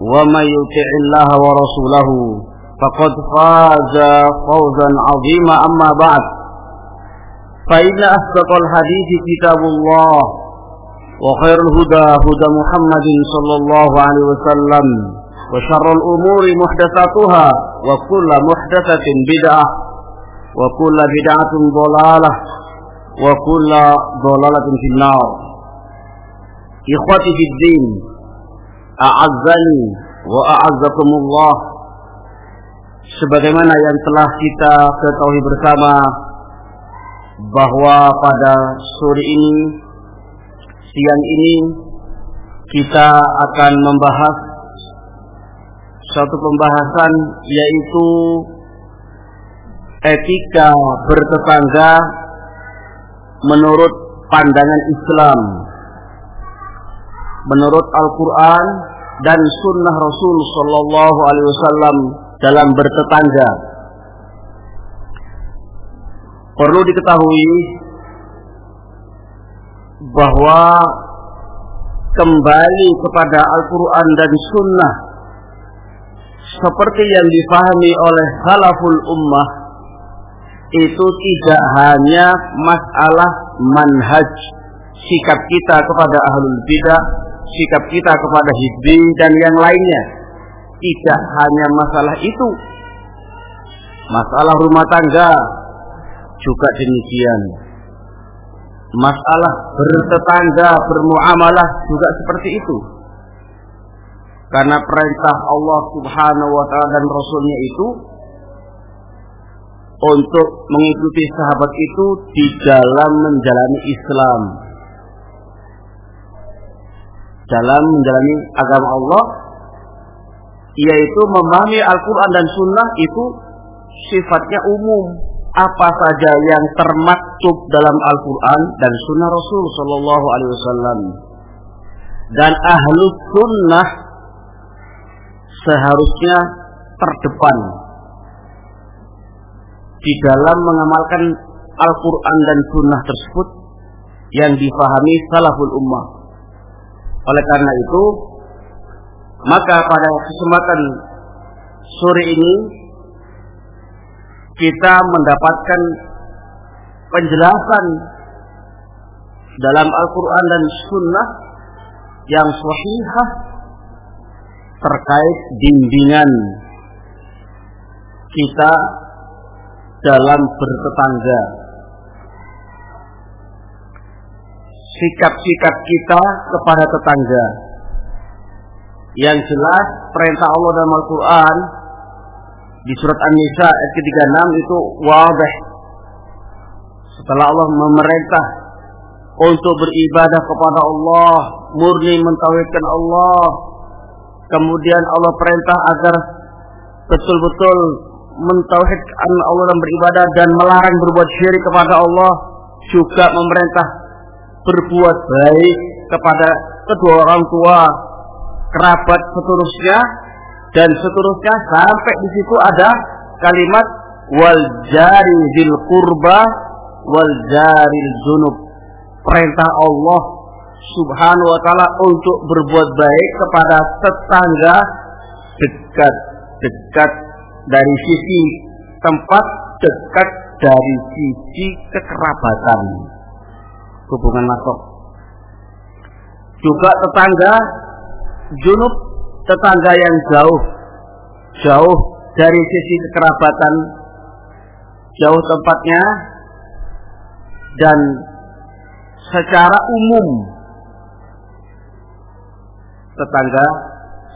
ومن يطع الله ورسوله فقد فاز فوزا عظيما. أما بعد فإن أصدق الحديث كتاب الله وخير الهدى هدى محمد صلى الله عليه وسلم وشر الأمور محدثاتها وكل محدثة بدعة وكل بدعة ضلالة وكل ضلالة في النار. إخوتي في الدين a'azzani wa a'azzakumullah. Sebagaimana yang telah kita ketahui bersama bahwa pada sore ini siang ini kita akan membahas satu pembahasan yaitu etika bertetangga menurut pandangan Islam menurut Al-Quran dan Sunnah Rasul Sallallahu Alaihi Wasallam dalam bertetangga. Perlu diketahui bahwa kembali kepada Al-Quran dan Sunnah seperti yang difahami oleh salaful ummah itu tidak hanya masalah manhaj sikap kita kepada ahlul bidah, sikap kita kepada hizbi dan yang lainnya. Tidak hanya masalah itu. Masalah rumah tangga juga demikian. Masalah bertetangga, bermuamalah juga seperti itu. Karena perintah Allah Subhanahu wa taala dan rasulnya itu untuk mengikuti sahabat itu di dalam menjalani Islam. Dalam menjalani agama Allah yaitu memahami Al-Qur'an dan Sunnah itu sifatnya umum. Apa saja yang termaktub dalam Al-Quran dan Sunnah Rasul Sallallahu Alaihi Wasallam dan ahlu sunnah seharusnya terdepan di dalam mengamalkan Al-Quran dan Sunnah tersebut yang difahami salaful ummah. Oleh karena itu, maka pada kesempatan sore ini kita mendapatkan penjelasan dalam Al-Quran dan Sunnah yang sahihah terkait bimbingan kita dalam bertetangga. Sikap-sikap kita kepada tetangga. Yang jelas perintah Allah dalam Al-Quran di surat An-Nisa ayat ke-36 itu wabah. Setelah Allah memerintah untuk beribadah kepada Allah, murni mentauhidkan Allah. Kemudian Allah perintah agar betul-betul mentauhidkan Allah dan beribadah dan melarang berbuat syirik kepada Allah juga memerintah berbuat baik kepada kedua orang tua, kerabat seterusnya dan seterusnya sampai di situ ada kalimat wal jari dil kurba wal jari junub perintah Allah subhanahu wa ta'ala untuk berbuat baik kepada tetangga dekat-dekat dari sisi tempat dekat dari sisi kekerabatan hubungan masuk juga tetangga junub tetangga yang jauh jauh dari sisi kekerabatan jauh tempatnya dan secara umum tetangga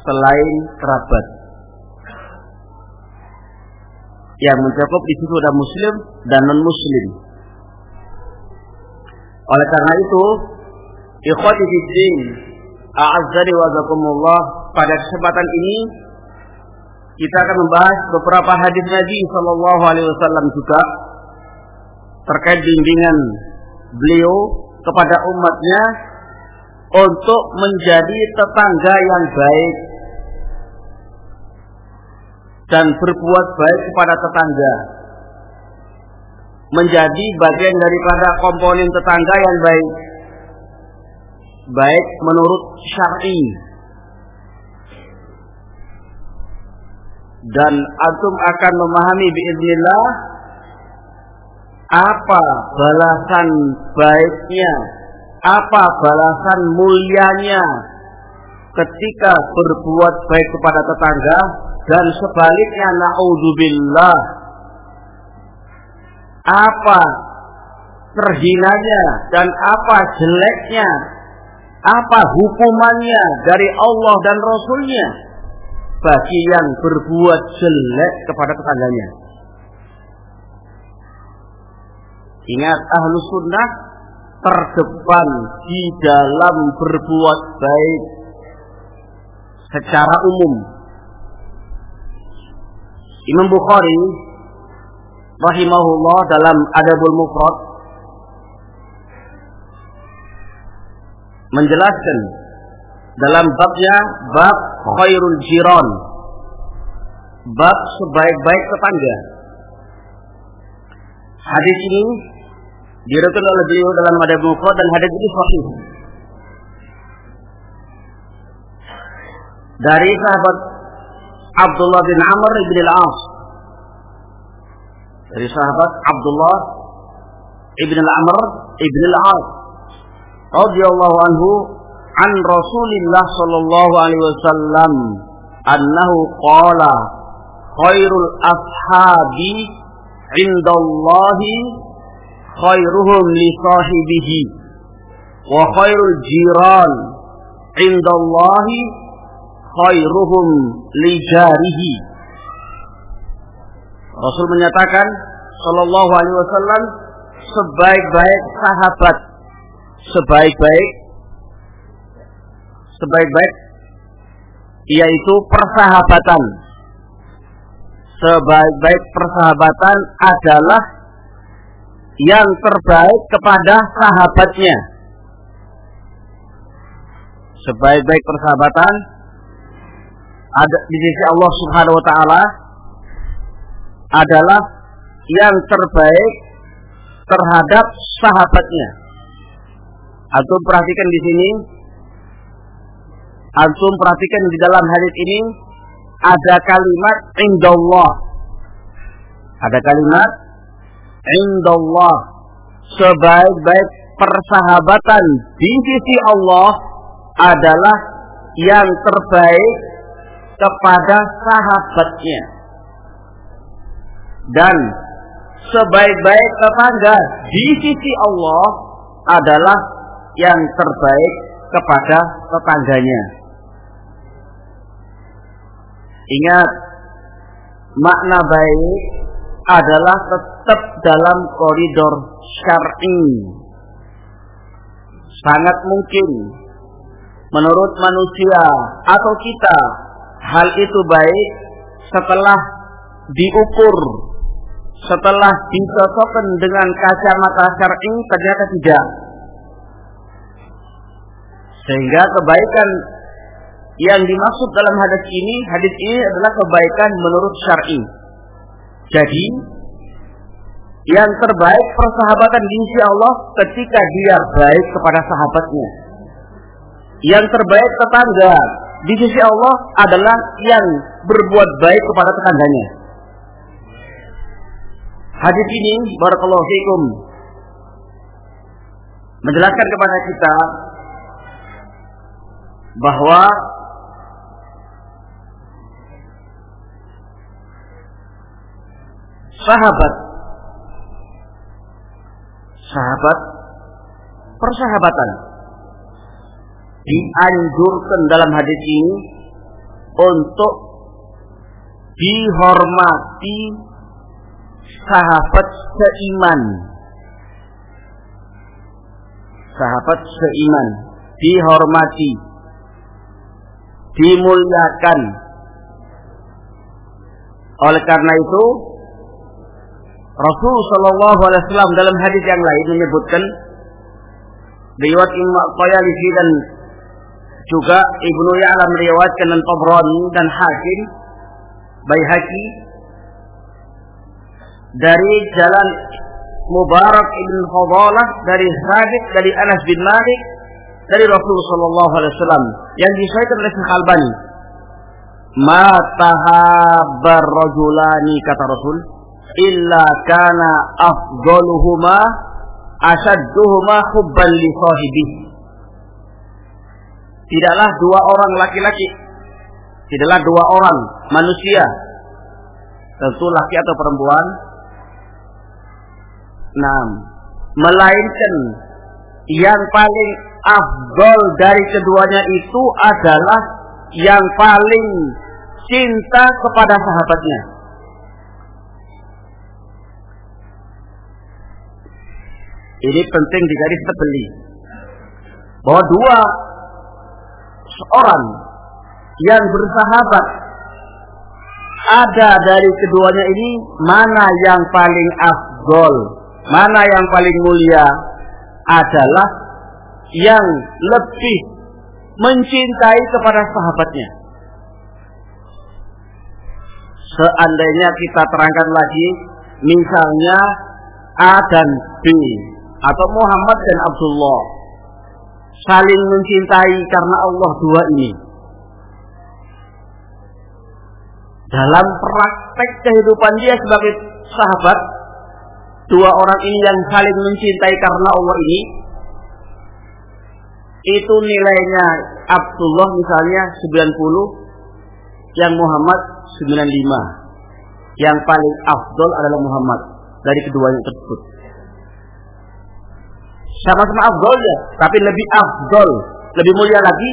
selain kerabat yang mencakup di situ ada muslim dan non muslim. Oleh karena itu, ikhwati fiddin, a'azzani wa zakumullah, pada kesempatan ini kita akan membahas beberapa hadis Nabi sallallahu alaihi wasallam juga terkait bimbingan beliau kepada umatnya untuk menjadi tetangga yang baik dan berbuat baik kepada tetangga menjadi bagian daripada komponen tetangga yang baik. Baik menurut syar'i. Dan antum akan memahami biiznillah apa balasan baiknya apa balasan mulianya ketika berbuat baik kepada tetangga dan sebaliknya naudzubillah apa terhinanya dan apa jeleknya apa hukumannya dari Allah dan Rasulnya bagi yang berbuat jelek kepada tetangganya. Ingat ahlu sunnah terdepan di dalam berbuat baik secara umum. Imam Bukhari rahimahullah dalam Adabul Mufrad menjelaskan dalam babnya bab khairul jiran bab sebaik-baik tetangga. Hadis ini direkam oleh beliau dalam Adabul Mufrad dan hadis ini sahih. Dari sahabat Abdullah bin Amr bin al-As dari sahabat Abdullah ibn al-Amr ibn al-As radhiyallahu anhu an Rasulillah sallallahu alaihi wasallam annahu qala khairul ashabi indallahi khairuhum li sahibihi wa khairul jiran indallahi khairuhum li jarihi. Rasul menyatakan sallallahu alaihi wasallam sebaik-baik sahabat. Sebaik-baik sebaik-baik yaitu persahabatan. Sebaik-baik persahabatan adalah yang terbaik kepada sahabatnya. Sebaik-baik persahabatan ada di sisi Allah Subhanahu wa taala adalah yang terbaik terhadap sahabatnya. Antum perhatikan di sini Antum perhatikan di dalam hadis ini ada kalimat indallah. Ada kalimat indallah. Sebaik-baik persahabatan di sisi Allah adalah yang terbaik kepada sahabatnya. Dan sebaik-baik tetangga di sisi Allah adalah yang terbaik kepada tetangganya. Ingat, makna baik adalah tetap dalam koridor syar'i. Sangat mungkin menurut manusia atau kita hal itu baik setelah diukur setelah dicocokkan dengan kacamata syar'i ternyata tidak sehingga kebaikan yang dimaksud dalam hadis ini, hadis ini adalah kebaikan menurut syar'i. Jadi, yang terbaik persahabatan di sisi Allah ketika dia baik kepada sahabatnya. Yang terbaik tetangga di sisi Allah adalah yang berbuat baik kepada tetangganya. Hadis ini barakallahu fikum menjelaskan kepada kita bahwa sahabat sahabat persahabatan dianjurkan dalam hadis ini untuk dihormati sahabat seiman. Sahabat seiman. Dihormati. Dimuliakan. Oleh karena itu Rasul Shallallahu Alaihi Wasallam dalam hadis yang lain menyebutkan riwayat Imam Qayalisi dan juga Ibnu Ya'la meriwayatkan dan Tabrani dan Hakim Baihaqi dari jalan Mubarak ibn Fadalah dari Sabit dari Anas bin Malik dari Rasulullah Shallallahu Alaihi Wasallam yang disahkan oleh Syekh Albani. Matahabar rajulani kata Rasul illa kana afdaluhuma asadduhuma hubban li sahibi. Tidaklah dua orang laki-laki, tidaklah dua orang manusia, tentu laki atau perempuan, nah, melainkan yang paling afdol dari keduanya itu adalah yang paling cinta kepada sahabatnya. Ini penting digaris terbeli. Bahwa dua orang yang bersahabat ada dari keduanya ini mana yang paling afdol, mana yang paling mulia adalah yang lebih mencintai kepada sahabatnya. Seandainya kita terangkan lagi, misalnya A dan B atau Muhammad dan Abdullah saling mencintai karena Allah dua ini. Dalam praktek kehidupan dia sebagai sahabat, dua orang ini yang saling mencintai karena Allah ini, itu nilainya Abdullah misalnya 90, yang Muhammad 95. Yang paling afdol adalah Muhammad dari keduanya tersebut sama-sama afdol ya, tapi lebih afdol, lebih mulia lagi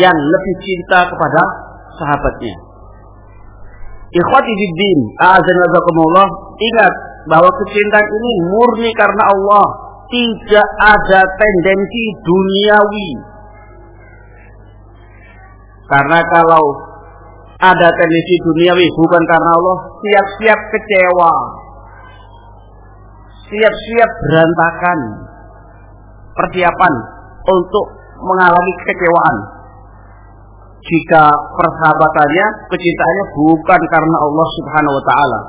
yang lebih cinta kepada sahabatnya. Ikhwati fiddin, azan ingat bahwa kecintaan ini murni karena Allah, tidak ada tendensi duniawi. Karena kalau ada tendensi duniawi bukan karena Allah, siap-siap kecewa, siap-siap berantakan persiapan untuk mengalami kekecewaan jika persahabatannya kecintaannya bukan karena Allah Subhanahu wa taala.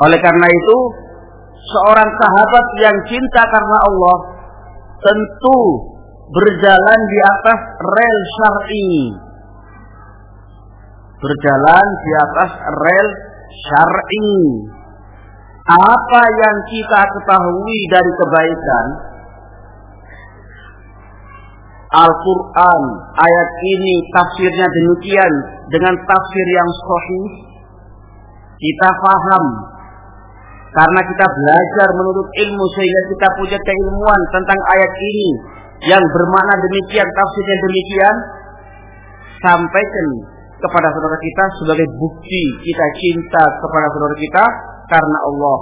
Oleh karena itu, seorang sahabat yang cinta karena Allah tentu berjalan di atas rel syar'i. Berjalan di atas rel syar'i. Apa yang kita ketahui dari kebaikan? Al-Quran ayat ini tafsirnya demikian dengan tafsir yang sahih kita paham karena kita belajar menurut ilmu sehingga kita punya keilmuan tentang ayat ini yang bermakna demikian tafsirnya demikian sampaikan kepada saudara kita sebagai bukti kita cinta kepada saudara kita karena Allah.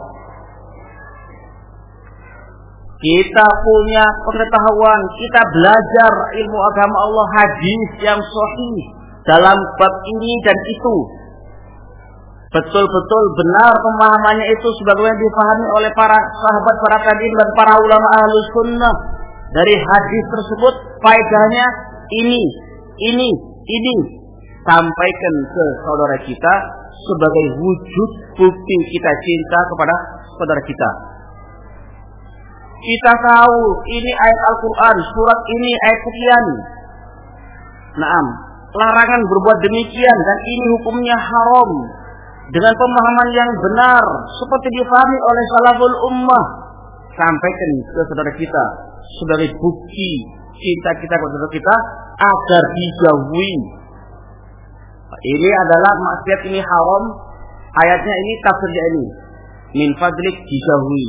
Kita punya pengetahuan, kita belajar ilmu agama Allah hadis yang sahih dalam bab ini dan itu. Betul-betul benar pemahamannya itu sebagaimana dipahami oleh para sahabat, para tabi'in dan para ulama ahlu sunnah. Dari hadis tersebut faedahnya ini, ini, ini. Sampaikan ke saudara kita sebagai wujud bukti kita cinta kepada saudara kita. Kita tahu ini ayat Al-Quran, surat ini ayat sekian. Naam, larangan berbuat demikian dan ini hukumnya haram dengan pemahaman yang benar seperti difahami oleh salaful ummah. Sampaikan ke saudara kita sebagai bukti cinta kita kepada saudara kita agar dijauhi. Ini adalah maksiat ini haram. Ayatnya ini tafsirnya ini. Min fadlik dijauhi.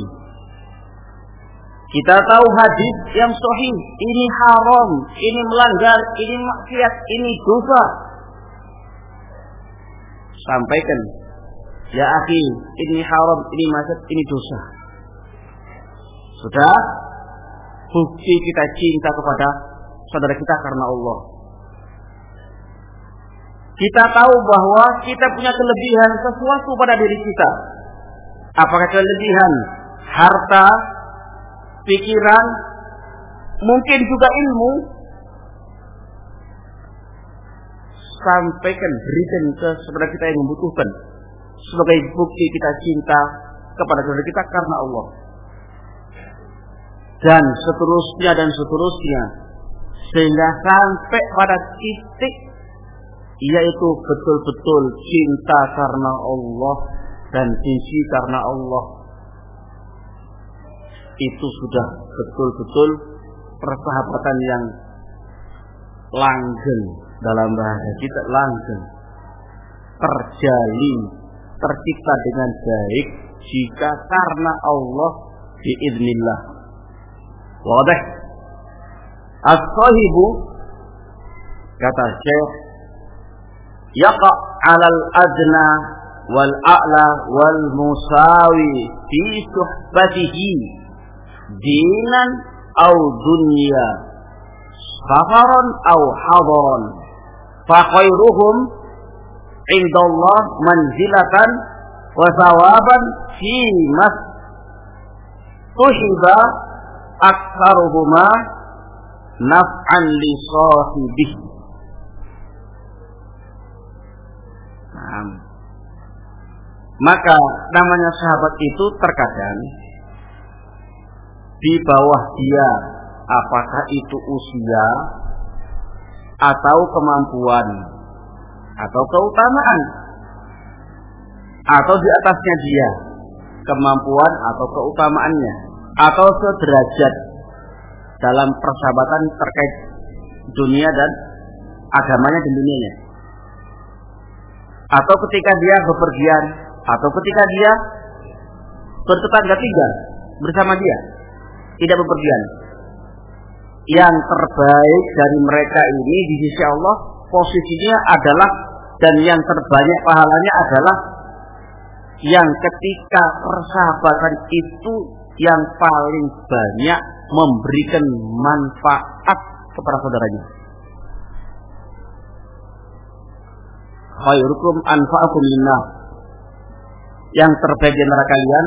Kita tahu hadis yang sahih. Ini haram ini melanggar ini maksiat ini dosa. Sampaikan Ya akhi, ini haram, ini maksud, ini dosa. Sudah bukti kita cinta kepada saudara kita karena Allah. Kita tahu bahwa kita punya kelebihan sesuatu pada diri kita. Apakah kelebihan harta, pikiran, mungkin juga ilmu. Sampaikan, berikan ke saudara kita yang membutuhkan sebagai bukti kita cinta kepada saudara kita karena Allah. Dan seterusnya dan seterusnya. Sehingga sampai pada titik yaitu betul-betul cinta karena Allah dan benci karena Allah. Itu sudah betul-betul persahabatan yang langgeng dalam bahasa kita langgeng. Terjalin tercipta dengan baik jika karena Allah biiznillah. Wadah. As-sahibu kata Syekh yaqa 'alal adna wal a'la wal musawi fi suhbatihi dinan aw dunya safaran aw hadaran fa khairuhum indallah manzilatan wa sawaban fi mas tuhiba aktsaruhuma naf'an li sahibihi. Nah, maka namanya sahabat itu terkadang di bawah dia apakah itu usia atau kemampuan atau keutamaan. Atau di atasnya dia. Kemampuan atau keutamaannya. Atau sederajat dalam persahabatan terkait dunia dan agamanya dan dunianya. Atau ketika dia bepergian. Atau ketika dia bertetangga tinggal bersama dia. Tidak bepergian. Yang terbaik dari mereka ini di sisi Allah posisinya adalah dan yang terbanyak pahalanya adalah yang ketika persahabatan itu yang paling banyak memberikan manfaat kepada saudaranya. Khairukum anfa'akum linnah. Yang terbaik di antara kalian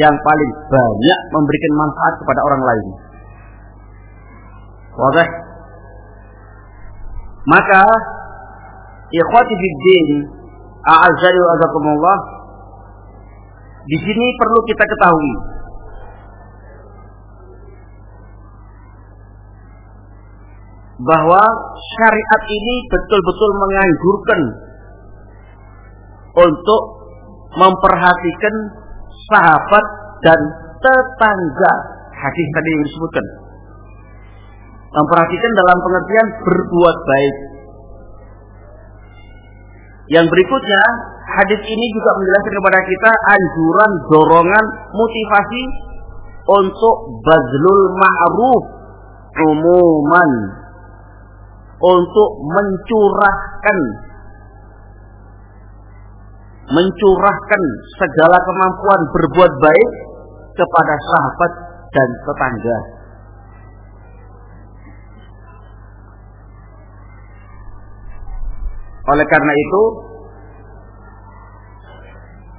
yang paling banyak memberikan manfaat kepada orang lain. Wadah. Maka ikhwati fiddin a'azzali wa di sini perlu kita ketahui. Bahwa syariat ini betul-betul menganjurkan untuk memperhatikan sahabat dan tetangga. Hadis tadi yang disebutkan. Memperhatikan dalam pengertian berbuat baik yang berikutnya, hadis ini juga menjelaskan kepada kita anjuran, dorongan, motivasi untuk bazlul ma'ruf umuman untuk mencurahkan mencurahkan segala kemampuan berbuat baik kepada sahabat dan tetangga. Oleh karena itu,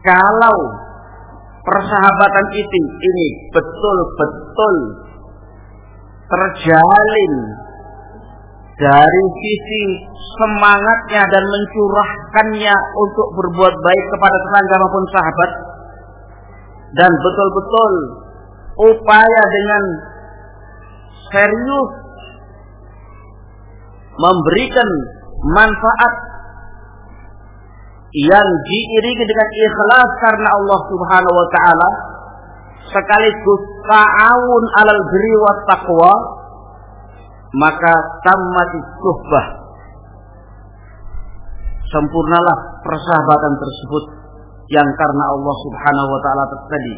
kalau persahabatan itu ini betul-betul terjalin dari sisi semangatnya dan mencurahkannya untuk berbuat baik kepada tetangga maupun sahabat dan betul-betul upaya dengan serius memberikan manfaat yang diiringi dengan ikhlas karena Allah Subhanahu wa taala sekaligus ta'awun alal birri taqwa maka tamat suhbah sempurnalah persahabatan tersebut yang karena Allah Subhanahu wa taala tadi.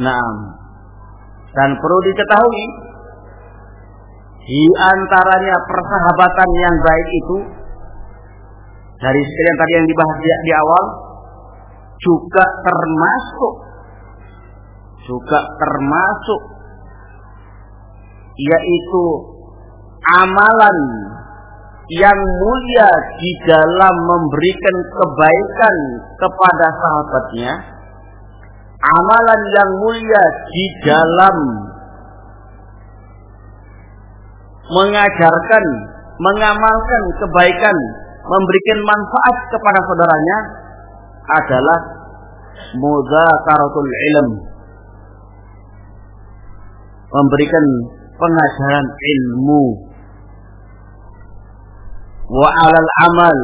Naam. Dan perlu diketahui di antaranya persahabatan yang baik itu dari sekalian tadi yang dibahas di, di awal juga termasuk juga termasuk yaitu amalan yang mulia di dalam memberikan kebaikan kepada sahabatnya, amalan yang mulia di dalam mengajarkan, mengamalkan kebaikan, memberikan manfaat kepada saudaranya adalah mudzakaratul ilm. Memberikan pengajaran ilmu wa alal amal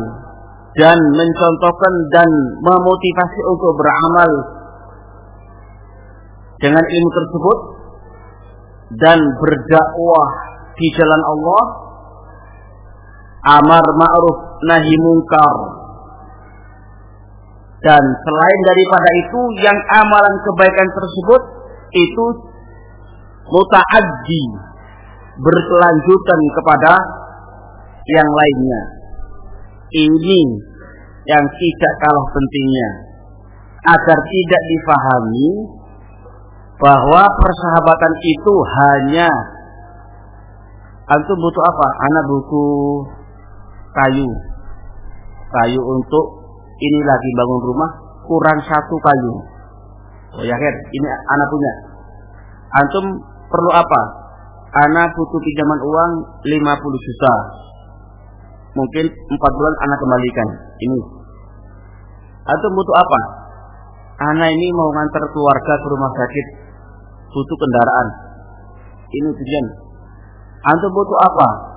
dan mencontohkan dan memotivasi untuk beramal dengan ilmu tersebut dan berdakwah di jalan Allah amar ma'ruf nahi mungkar dan selain daripada itu yang amalan kebaikan tersebut itu mutaaddi berkelanjutan kepada yang lainnya. Ini yang tidak kalah pentingnya agar tidak difahami bahwa persahabatan itu hanya antum butuh apa? Anak butuh kayu. Kayu untuk ini lagi bangun rumah kurang satu kayu. Oh ya kan, ini anak punya. Antum perlu apa? Anak butuh pinjaman uang 50 juta. Mungkin 4 bulan anak kembalikan. Ini. Atau butuh apa? Anak ini mau ngantar keluarga ke rumah sakit. Butuh kendaraan. Ini tujuan. Antum butuh apa?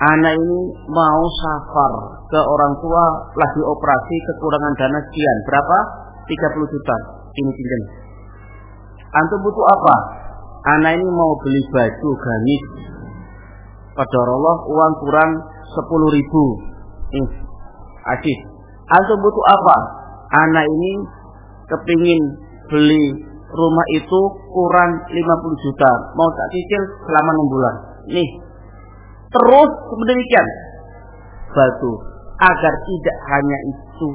Anak ini mau safar ke orang tua lagi operasi kekurangan dana sekian. Berapa? 30 juta. Ini tujuan. Antum butuh apa? anak ini mau beli baju gamis Allah uang kurang sepuluh ribu nih asyik antum butuh apa anak ini kepingin beli rumah itu kurang 50 juta mau tak cicil selama 6 bulan nih terus demikian batu agar tidak hanya itu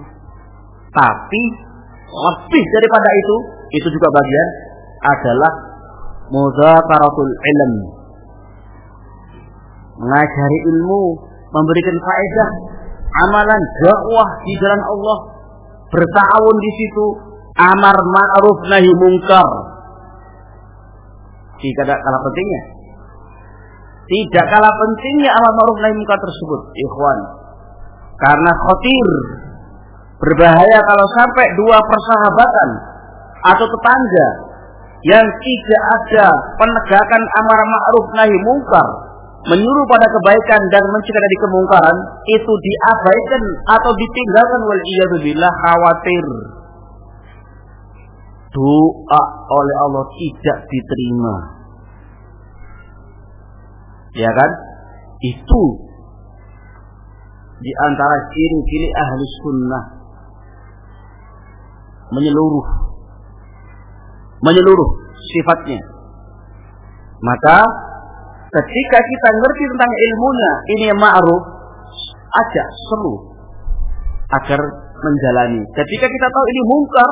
tapi lebih daripada itu itu juga bagian adalah muzakaratul ilm. Mengajari ilmu memberikan faedah amalan dakwah di jalan Allah bertawun di situ amar ma'ruf nahi mungkar. Tidak kalah pentingnya tidak kalah pentingnya amar ma'ruf nahi mungkar tersebut ikhwan. Karena khotir berbahaya kalau sampai dua persahabatan atau tetangga yang tidak ada penegakan amar ma'ruf nahi mungkar menyuruh pada kebaikan dan mencegah dari kemungkaran itu diabaikan atau ditinggalkan wal billah khawatir. Doa oleh Allah tidak diterima ya kan itu di antara ciri-ciri ahli sunnah menyeluruh menyeluruh sifatnya. Maka ketika kita ngerti tentang ilmunya, ini ma'ruf, aja seru agar menjalani. Ketika kita tahu ini mungkar,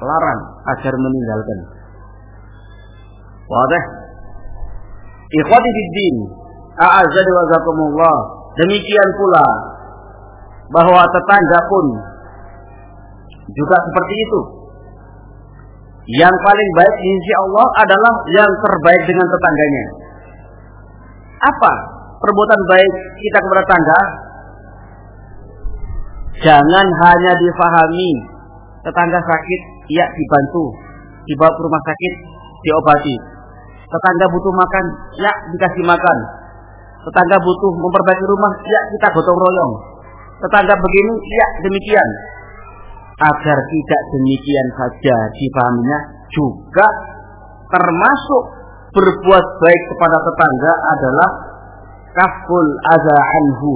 larang agar meninggalkan. Wadah. Ikhwati fiddin, a'azzani wa zakumullah. Demikian pula bahwa tetangga pun juga seperti itu yang paling baik sisi Allah adalah yang terbaik dengan tetangganya. Apa perbuatan baik kita kepada tangga? Jangan hanya difahami tetangga sakit, ya dibantu, dibawa ke rumah sakit, diobati. Tetangga butuh makan, ya dikasih makan. Tetangga butuh memperbaiki rumah, ya kita gotong royong. Tetangga begini, ya demikian. Agar tidak demikian saja dipahaminya juga termasuk berbuat baik kepada tetangga adalah kaful adza anhu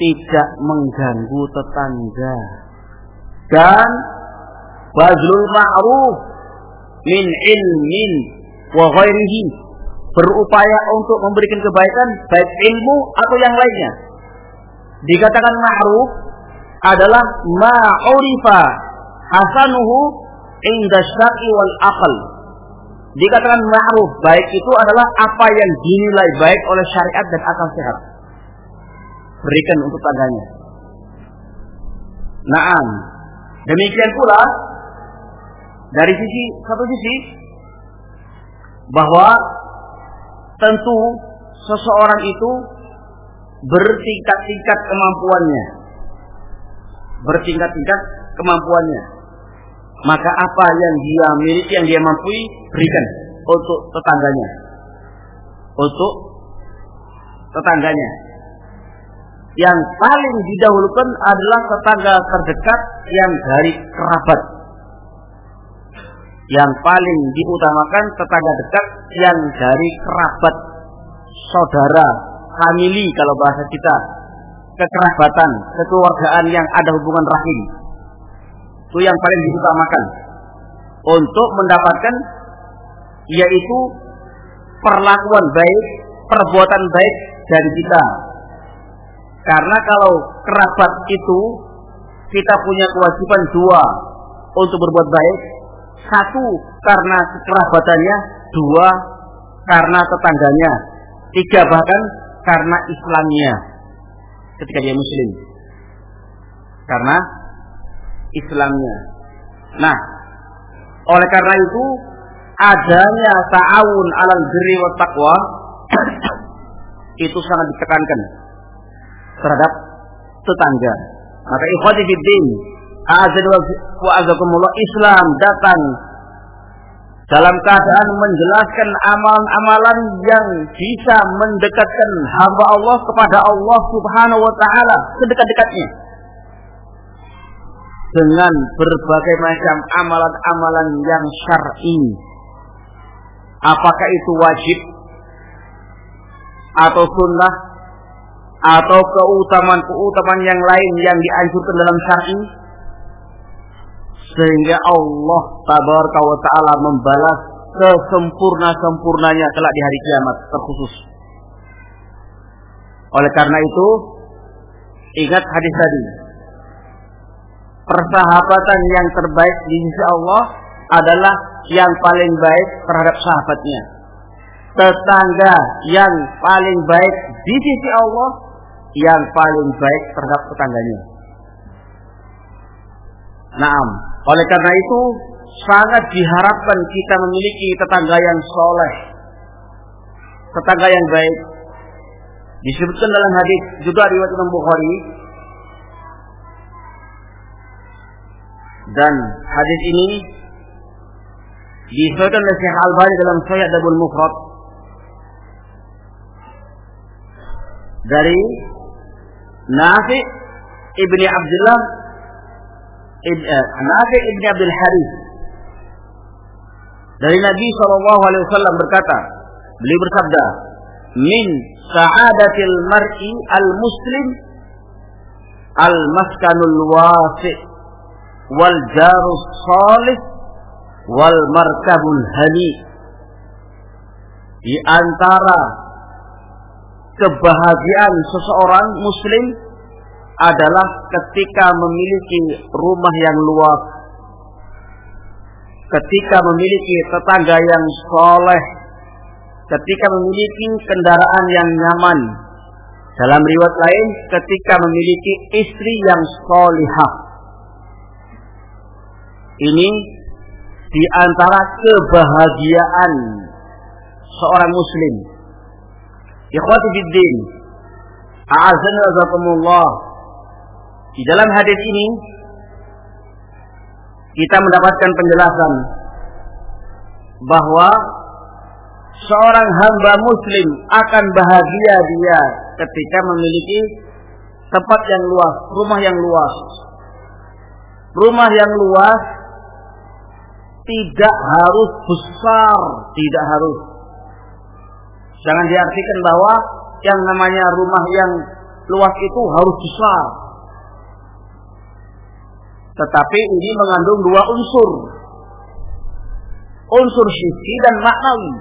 tidak mengganggu tetangga dan bazlul ma'ruf min ilmin wa ghairihi berupaya untuk memberikan kebaikan baik ilmu atau yang lainnya. Dikatakan ma'ruf adalah ma'urifa hasanuhu inda syar'i wal aql dikatakan ma'ruf baik itu adalah apa yang dinilai baik oleh syariat dan akal sehat. Berikan untuk tangganya Naam. Demikian pula dari sisi satu sisi bahwa tentu seseorang itu bertingkat-tingkat kemampuannya. Bertingkat-tingkat kemampuannya. Maka apa yang dia miliki, yang dia mampu berikan untuk tetangganya. Untuk tetangganya. Yang paling didahulukan adalah tetangga terdekat yang dari kerabat yang paling diutamakan tetangga dekat yang dari kerabat saudara family kalau bahasa kita. Kekerabatan kekeluargaan yang ada hubungan rahim. Itu yang paling diutamakan. Untuk mendapatkan yaitu perlakuan baik perbuatan baik dari kita. Karena kalau kerabat itu kita punya kewajiban dua untuk berbuat baik satu karena kekerabatannya, dua karena tetangganya, tiga bahkan karena Islamnya ketika dia muslim. Karena Islamnya. Nah, oleh karena itu adanya ta'awun alal birri wa taqwa itu sangat ditekankan terhadap tetangga. Maka ikhwati azakumullah Islam datang dalam keadaan menjelaskan amalan-amalan yang bisa mendekatkan hamba Allah kepada Allah Subhanahu wa taala sedekat-dekatnya dengan berbagai macam amalan-amalan yang syar'i. Apakah itu wajib atau sunnah atau keutamaan-keutamaan yang lain yang dianjurkan dalam syar'i? Sehingga Allah tabaraka wa taala membalas sesempurna-sempurnanya kelak di hari kiamat terkhusus. Oleh karena itu, ingat hadis tadi. Persahabatan yang terbaik di sisi Allah adalah yang paling baik terhadap sahabatnya. Tetangga yang paling baik di sisi Allah yang paling baik terhadap tetangganya. Naam, oleh karena itu sangat diharapkan kita memiliki tetangga yang soleh, tetangga yang baik. Disebutkan dalam hadis juga riwayat Imam Bukhari. Dan hadis ini disebutkan oleh Syekh Al-Bani dalam Sahih Adabul Mufrad. Dari Nafi ibni Abdullah Nafi ibn Abdul Harith. Dari Nabi Shallallahu Alaihi Wasallam berkata, beliau bersabda, min sa'adatil mar'i al muslim al maskanul wasi wal jarus salih wal markabul hani. Di antara kebahagiaan seseorang muslim adalah ketika memiliki rumah yang luas, ketika memiliki tetangga yang soleh, ketika memiliki kendaraan yang nyaman. Dalam riwayat lain, ketika memiliki istri yang solihah. Ini di antara kebahagiaan seorang muslim. Ikhwati fiddin. A'azani wa Di dalam hadis ini kita mendapatkan penjelasan bahwa seorang hamba muslim akan bahagia dia ketika memiliki tempat yang luas, rumah yang luas. Rumah yang luas tidak harus besar, tidak harus. Jangan diartikan bahwa yang namanya rumah yang luas itu harus besar. Tetapi ini mengandung dua unsur. Unsur sisi dan maknawi.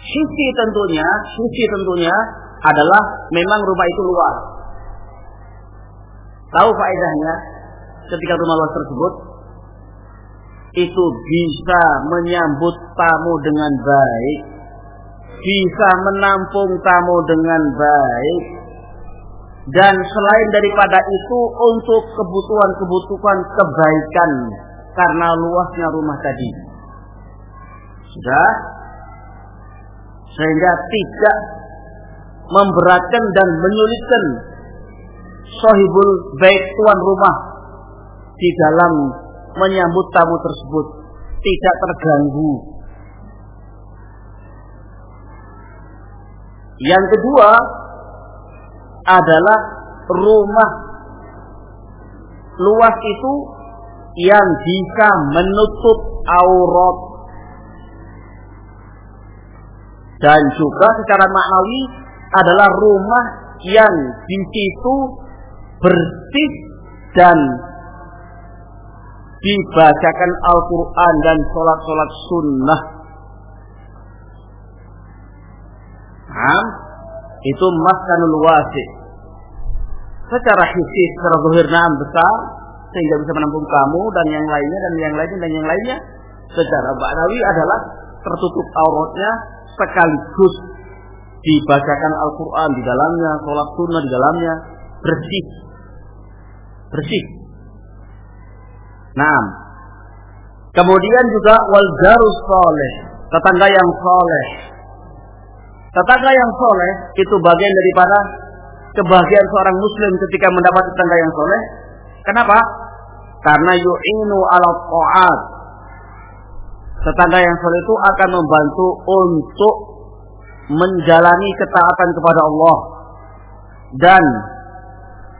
Sisi tentunya, sisi tentunya adalah memang rumah itu luas. Tahu faedahnya ketika rumah luas tersebut itu bisa menyambut tamu dengan baik, bisa menampung tamu dengan baik, dan selain daripada itu untuk kebutuhan-kebutuhan kebaikan karena luasnya rumah tadi. Sudah sehingga tidak memberatkan dan menyulitkan sohibul baik tuan rumah di dalam menyambut tamu tersebut tidak terganggu. Yang kedua adalah rumah luas itu yang bisa menutup aurat dan juga secara maknawi adalah rumah yang di situ bersih dan dibacakan Al-Quran dan sholat-sholat sunnah. Nah, itu maskanul wasi. Secara hissi, secara zuhir naam besar, sehingga bisa menampung kamu dan yang lainnya dan yang lainnya dan yang lainnya. Secara ba'nawi adalah tertutup auratnya sekaligus dibacakan Al-Quran di dalamnya, sholat sunnah di dalamnya, bersih. Bersih. Nah, kemudian juga wal jarus soleh, tetangga yang soleh. Tetangga yang soleh itu bagian daripada kebahagiaan seorang muslim ketika mendapat tetangga yang soleh. Kenapa? Karena yu'inu ala ta'at. Tetangga yang soleh itu akan membantu untuk menjalani ketaatan kepada Allah dan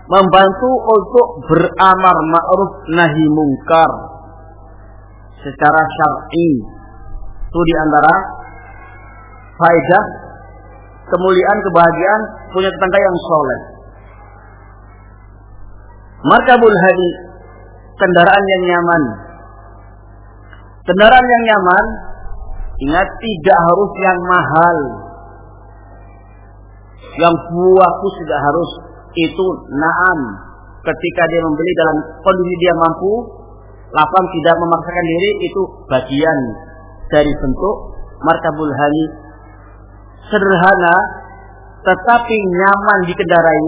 membantu untuk beramar ma'ruf nahi mungkar secara syar'i. Itu di antara faedah kemuliaan kebahagiaan punya tetangga yang soleh. Markabul hadi kendaraan yang nyaman. Kendaraan yang nyaman ingat tidak harus yang mahal. Yang buahku tidak harus itu naam ketika dia membeli dalam kondisi dia mampu lapang tidak memaksakan diri itu bagian dari bentuk markabul hani sederhana tetapi nyaman dikendarai.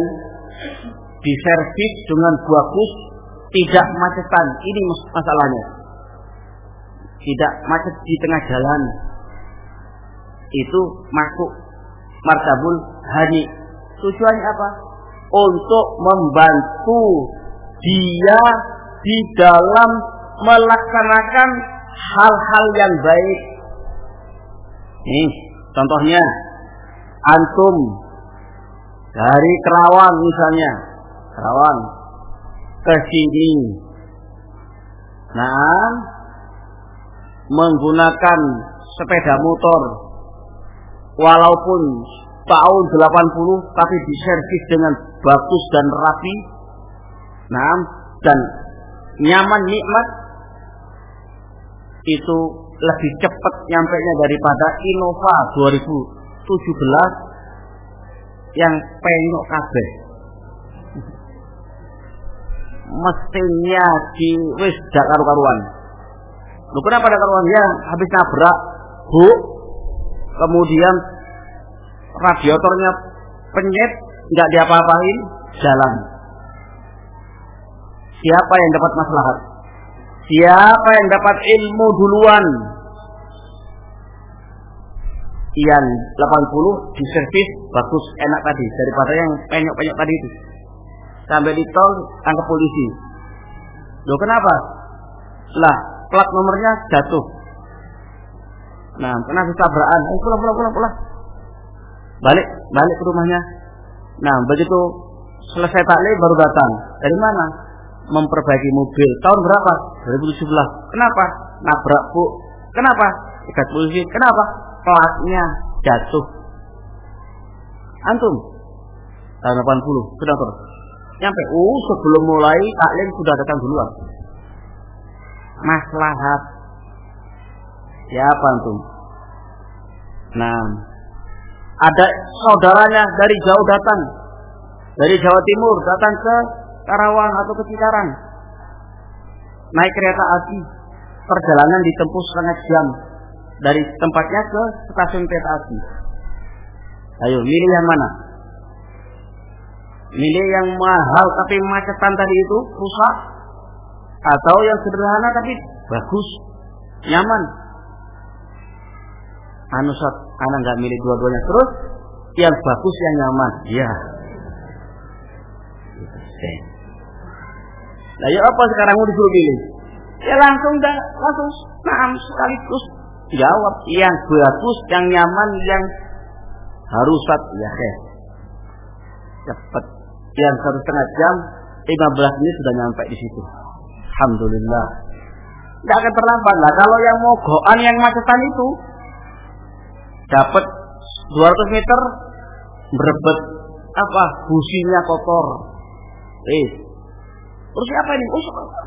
Diservis dengan bagus tidak macetan. Ini masalahnya. Tidak macet di tengah jalan. Itu masuk markabul hani tujuannya apa? Untuk membantu dia di dalam melaksanakan hal-hal yang baik. Nih, contohnya antum. Dari Kerawang misalnya, Kerawang. Ke sini. Nah, menggunakan sepeda motor. Walaupun tahun 80 tapi diservis dengan bagus dan rapi. Nah, dan nyaman nikmat. Itu lebih cepat nyampe nya daripada Innova 2017 yang penyok kabeh. Mesinnya di wis karu-karuan. Lu kenapa ada karuan ya habis nabrak, Bu. Kemudian radiatornya penyet, nggak diapa-apain, jalan. Siapa yang dapat maslahat? Siapa yang dapat ilmu duluan? Yang 80 diservis bagus enak tadi daripada yang penyok-penyok tadi itu. Sampai di tol tangkap polisi. Loh kenapa? Lah, plat nomornya jatuh. Nah, kena tabrakan. Eh, pulang, pulang, pulang, pulang. Balik, balik ke rumahnya. Nah, begitu selesai taklim baru datang. Dari mana? Memperbaiki mobil. Tahun berapa? 2017. Kenapa? Nabrak bu. Kenapa? Ikat polisi. Kenapa? Platnya jatuh. Antum? Tahun 80. Sudah terus. Nyampe. Oh, sebelum mulai taklim sudah datang duluan. Maslahat. Siapa antum? Nah, ada saudaranya dari jauh datang dari Jawa Timur datang ke Karawang atau ke Cikarang naik kereta api perjalanan ditempuh setengah jam dari tempatnya ke stasiun kereta api. Ayo milih yang mana? Milih yang mahal tapi macetan tadi itu rusak. Atau yang sederhana tapi bagus nyaman. Anu anak nggak milih dua-duanya terus yang bagus yang nyaman. Ya Nah ya apa sekarang mau disuruh pilih? Ya langsung dah langsung. Nah sekaligus jawab yang bagus, yang nyaman, yang harusat ya eh. cepat. Yang satu setengah jam 15 menit sudah nyampe di situ. Alhamdulillah. Tidak akan terlambat lah. Kalau yang mau goan yang macetan itu dapat 200 meter berebet. Apa? Businya kotor. Eh. Terus apa ini? Oh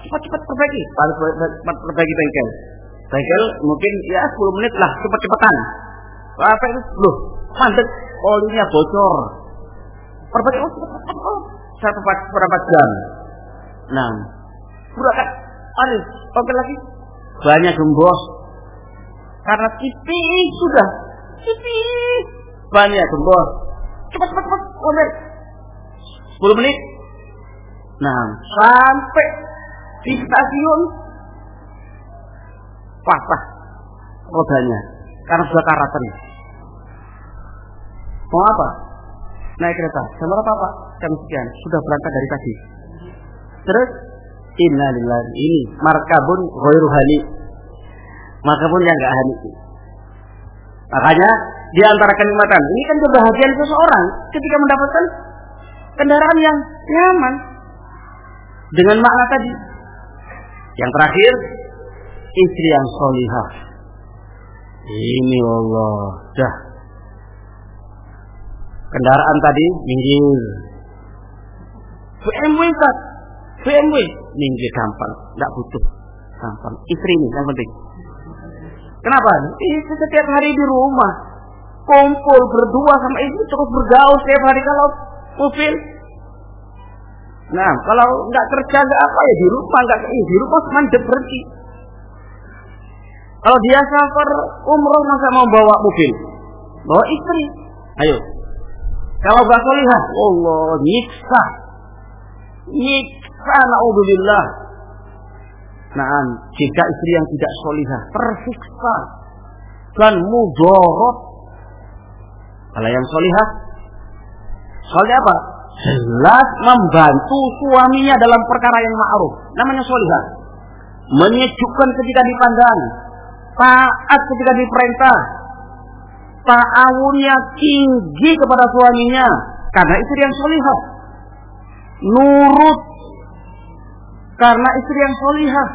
cepat-cepat perbaiki. Cepat perbaiki bengkel bengkel mungkin ya 10 menit lah cepat-cepatan. Apa itu? Loh mandek. Olinya bocor. Perbaiki oh oh satu berapa jam? Nah kan Arif oke lagi. Banyak gembos. Karena tipis sudah. Tipis. Banyak gembos. Cepat cepat. Cepat oleh 10 menit. Nah sampai di stasiun patah rodanya karena sudah karatan mau apa? Naik kereta. Jam berapa pak? Jam sekian. Sudah berangkat dari tadi. Terus innalillahi ini markabun ghairu markabun yang enggak hani makanya di antara kenikmatan. Ini kan kebahagiaan seseorang ketika mendapatkan kendaraan yang nyaman. Dengan makna tadi. Yang terakhir, istri yang solihah. Ini Allah, dah. Kendaraan tadi minggir. BMW Pak. BMW minggir gampang, tidak butuh. Gampang. Istri ini yang penting. Kenapa? Ini setiap hari di rumah kumpul berdua sama istri terus bergaul setiap hari kalau mobil. Nah, kalau nggak kerja nggak apa ya di rumah nggak eh, di rumah mandek berhenti. Kalau dia safar umroh masa mau bawa mobil, bawa istri, ayo. Kalau gak solihah, Allah nyiksa, nyiksa, naudzubillah. Nah, jika istri yang tidak solihah tersiksa dan mudorot kalau yang solihah, solih apa? Jelas membantu suaminya dalam perkara yang ma'ruf. Namanya solihah. Menyejukkan ketika dipandang. Taat ketika diperintah. Ta'awunnya tinggi kepada suaminya. Karena istri yang solihah. Nurut. Karena istri yang solihah.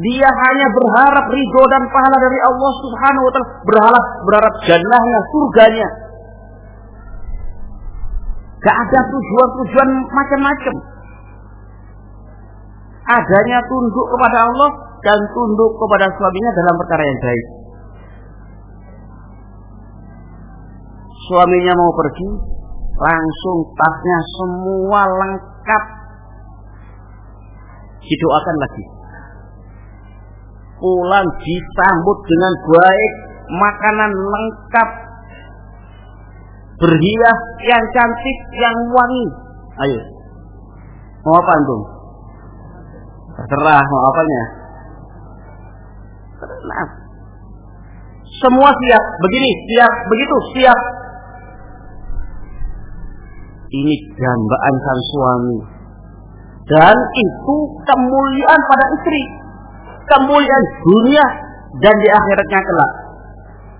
Dia hanya berharap ridho dan pahala dari Allah Subhanahu wa taala, berharap berharap jannahnya, surganya. Gak ada tujuan-tujuan macam-macam. Adanya tunduk kepada Allah dan tunduk kepada suaminya dalam perkara yang baik. Suaminya mau pergi, langsung tasnya semua lengkap. Didoakan lagi. Pulang disambut dengan baik, makanan lengkap, berhias yang cantik, yang wangi. Ayo. Mau apa antum? Terserah mau apanya. Nah, Semua siap, begini, siap, begitu, siap. Ini dambaan sang suami. Dan itu kemuliaan pada istri. Kemuliaan dunia dan di akhiratnya kelak.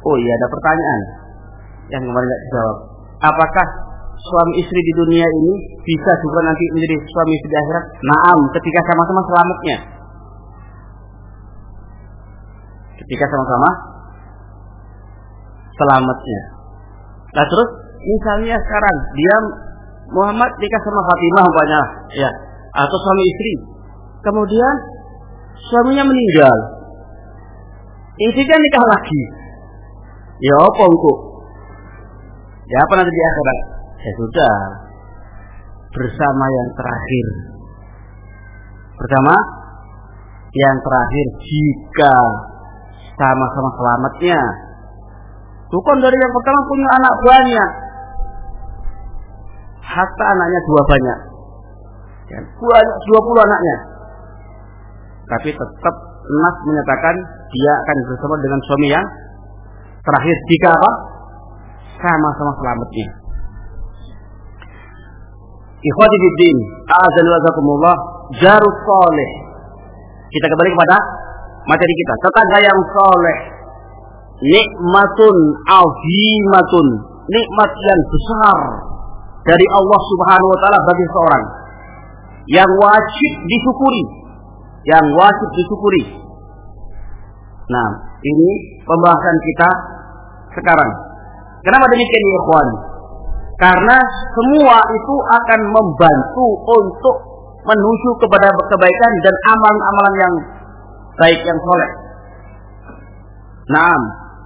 Oh iya ada pertanyaan yang kemarin tidak dijawab. Apakah suami istri di dunia ini bisa juga nanti menjadi suami istri di akhirat? Naam, ketika sama-sama selamatnya. Ketika sama-sama selamatnya. Nah terus misalnya sekarang dia Muhammad nikah sama Fatimah umpamanya, ya, atau suami istri. Kemudian suaminya meninggal. Istrinya nikah lagi. Ya apa engkau? Ya apa nanti di akhirat? Ya sudah. Bersama yang terakhir. Pertama, yang terakhir jika sama-sama selamatnya. Bukan dari yang pertama punya anak banyak. Hatta anaknya dua banyak. Ya, banyak, dua puluh anaknya. Tapi tetap Nas menyatakan dia akan bersama dengan suami yang terakhir jika apa? Sama-sama selamatnya. Ikhwati fiddin, azan wa jarus soleh. Kita kembali kepada materi kita. Tetangga yang soleh. Nikmatun azimatun. Nikmat yang besar dari Allah subhanahu wa ta'ala bagi seorang. Yang wajib disyukuri. Yang wajib disyukuri. Nah, ini pembahasan kita sekarang. Kenapa demikian ya ikhwan? Karena semua itu akan membantu untuk menuju kepada kebaikan dan amalan-amalan yang baik yang soleh. Nah,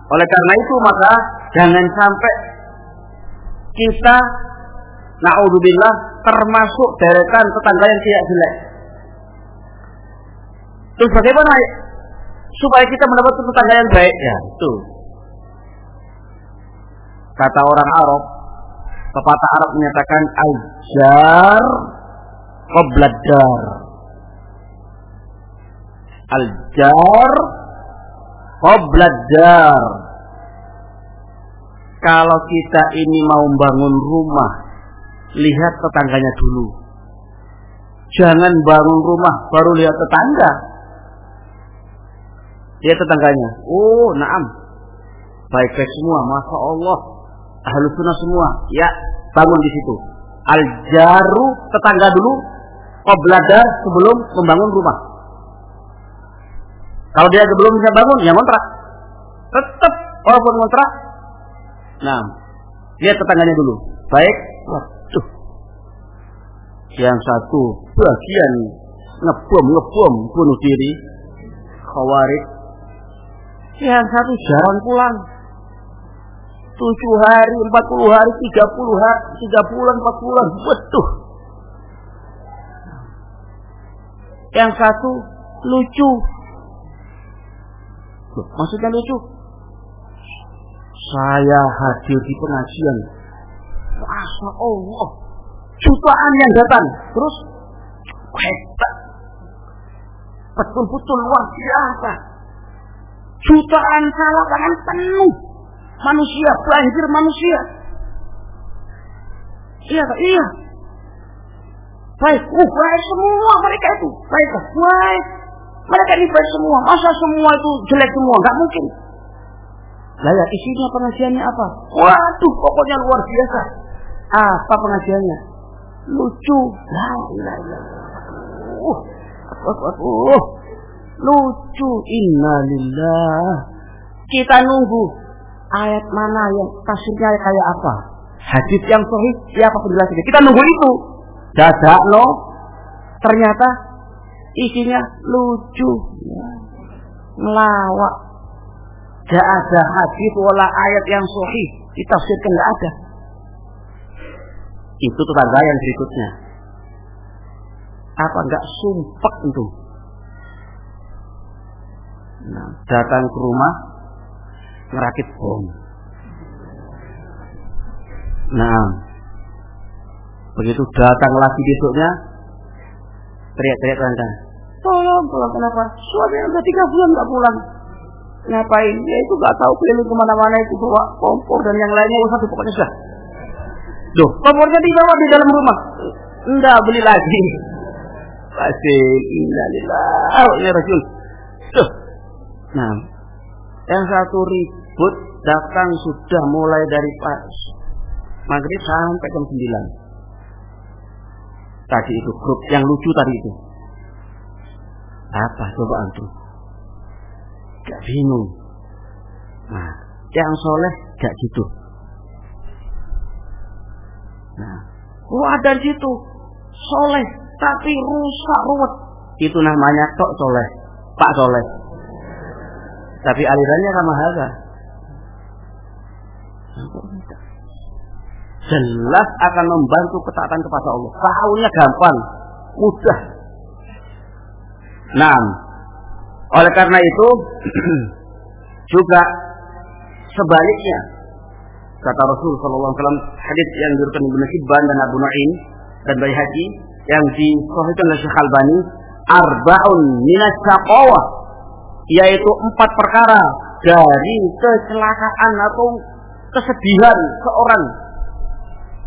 oleh karena itu maka jangan sampai kita naudzubillah termasuk deretan tetangga yang tidak jelek. Terus bagaimana supaya kita mendapat tetangga yang baik ya itu kata orang Arab pepatah Arab menyatakan ajar qobladar aljar qobladar kalau kita ini mau bangun rumah lihat tetangganya dulu jangan bangun rumah baru lihat tetangga dia tetangganya. Oh, naam. Baik-baik semua, masya Allah. Ahlu sunnah semua. Ya, bangun di situ. Al-jaru tetangga dulu. Qobladar sebelum membangun rumah. Kalau dia belum bisa bangun, ya kontrak. Tetap walaupun kontrak. Nah, dia tetangganya dulu. Baik. Waduh. Yang satu bagian ngebom ngebom bunuh diri. Khawarij yang satu jarang pulang. Tujuh hari, empat puluh hari, tiga puluh hari, tiga bulan, empat bulan, betul. Yang satu lucu. Maksudnya lucu? Saya hadir di pengajian. Masa Allah. Jutaan yang datang. Terus hebat. Betul-betul luar biasa Jutaan salah tangan penuh. Manusia, banjir manusia. Iya? Iya. Baik, uh, baik semua mereka itu. Baik, baik. Mereka baik semua. Masa semua itu jelek semua? Gak mungkin. Lah ya, isinya pengajiannya apa? Waduh, pokoknya luar biasa. Apa pengajiannya? Lucu. Lah, lah. Uh, uh, uh, uh. Lucu. Innalillah. Kita nunggu ayat mana yang tafsirnya kayak apa. Hadis yang sahih siapa penjelasannya. Kita nunggu itu. Dadak no. Ternyata isinya lucu. Melawak. Gak ada hadis wala ayat yang sahih ditafsirkan gak ada. Itu tetangga yang berikutnya. Apa enggak sumpah itu? Nah, datang ke rumah ngerakit bom. Nah, begitu datang lagi besoknya teriak-teriak tanda. Tolong, tolong kenapa? Suami udah tiga bulan nggak pulang. Ngapain? Ya itu gak tahu keliling ke mana-mana itu bawa kompor dan yang lainnya usah tuh pokoknya sudah. Duh, kompornya dibawa di dalam rumah. Enggak beli lagi. Pasti innalillah ya Rasul. Tuh. Nah, yang satu ribut datang sudah mulai dari pas maghrib sampai jam 9 tadi itu grup yang lucu tadi itu apa coba antum gak bingung. Nah yang soleh gak gitu. Nah ada di situ. Soleh tapi rusak ruwet. Itu namanya tok soleh pak soleh. Tapi alirannya sama harga jelas akan membantu ketaatan kepada Allah. Tahunya gampang, mudah. Nah, oleh karena itu juga sebaliknya kata Rasul Shallallahu Alaihi Wasallam hadis yang diriwayatkan Ibnu Hibban dan Abu Nuaim dan Baihaqi yang disahihkan oleh Syekh Albani arbaun minas yaitu empat perkara dari kecelakaan atau kesedihan seorang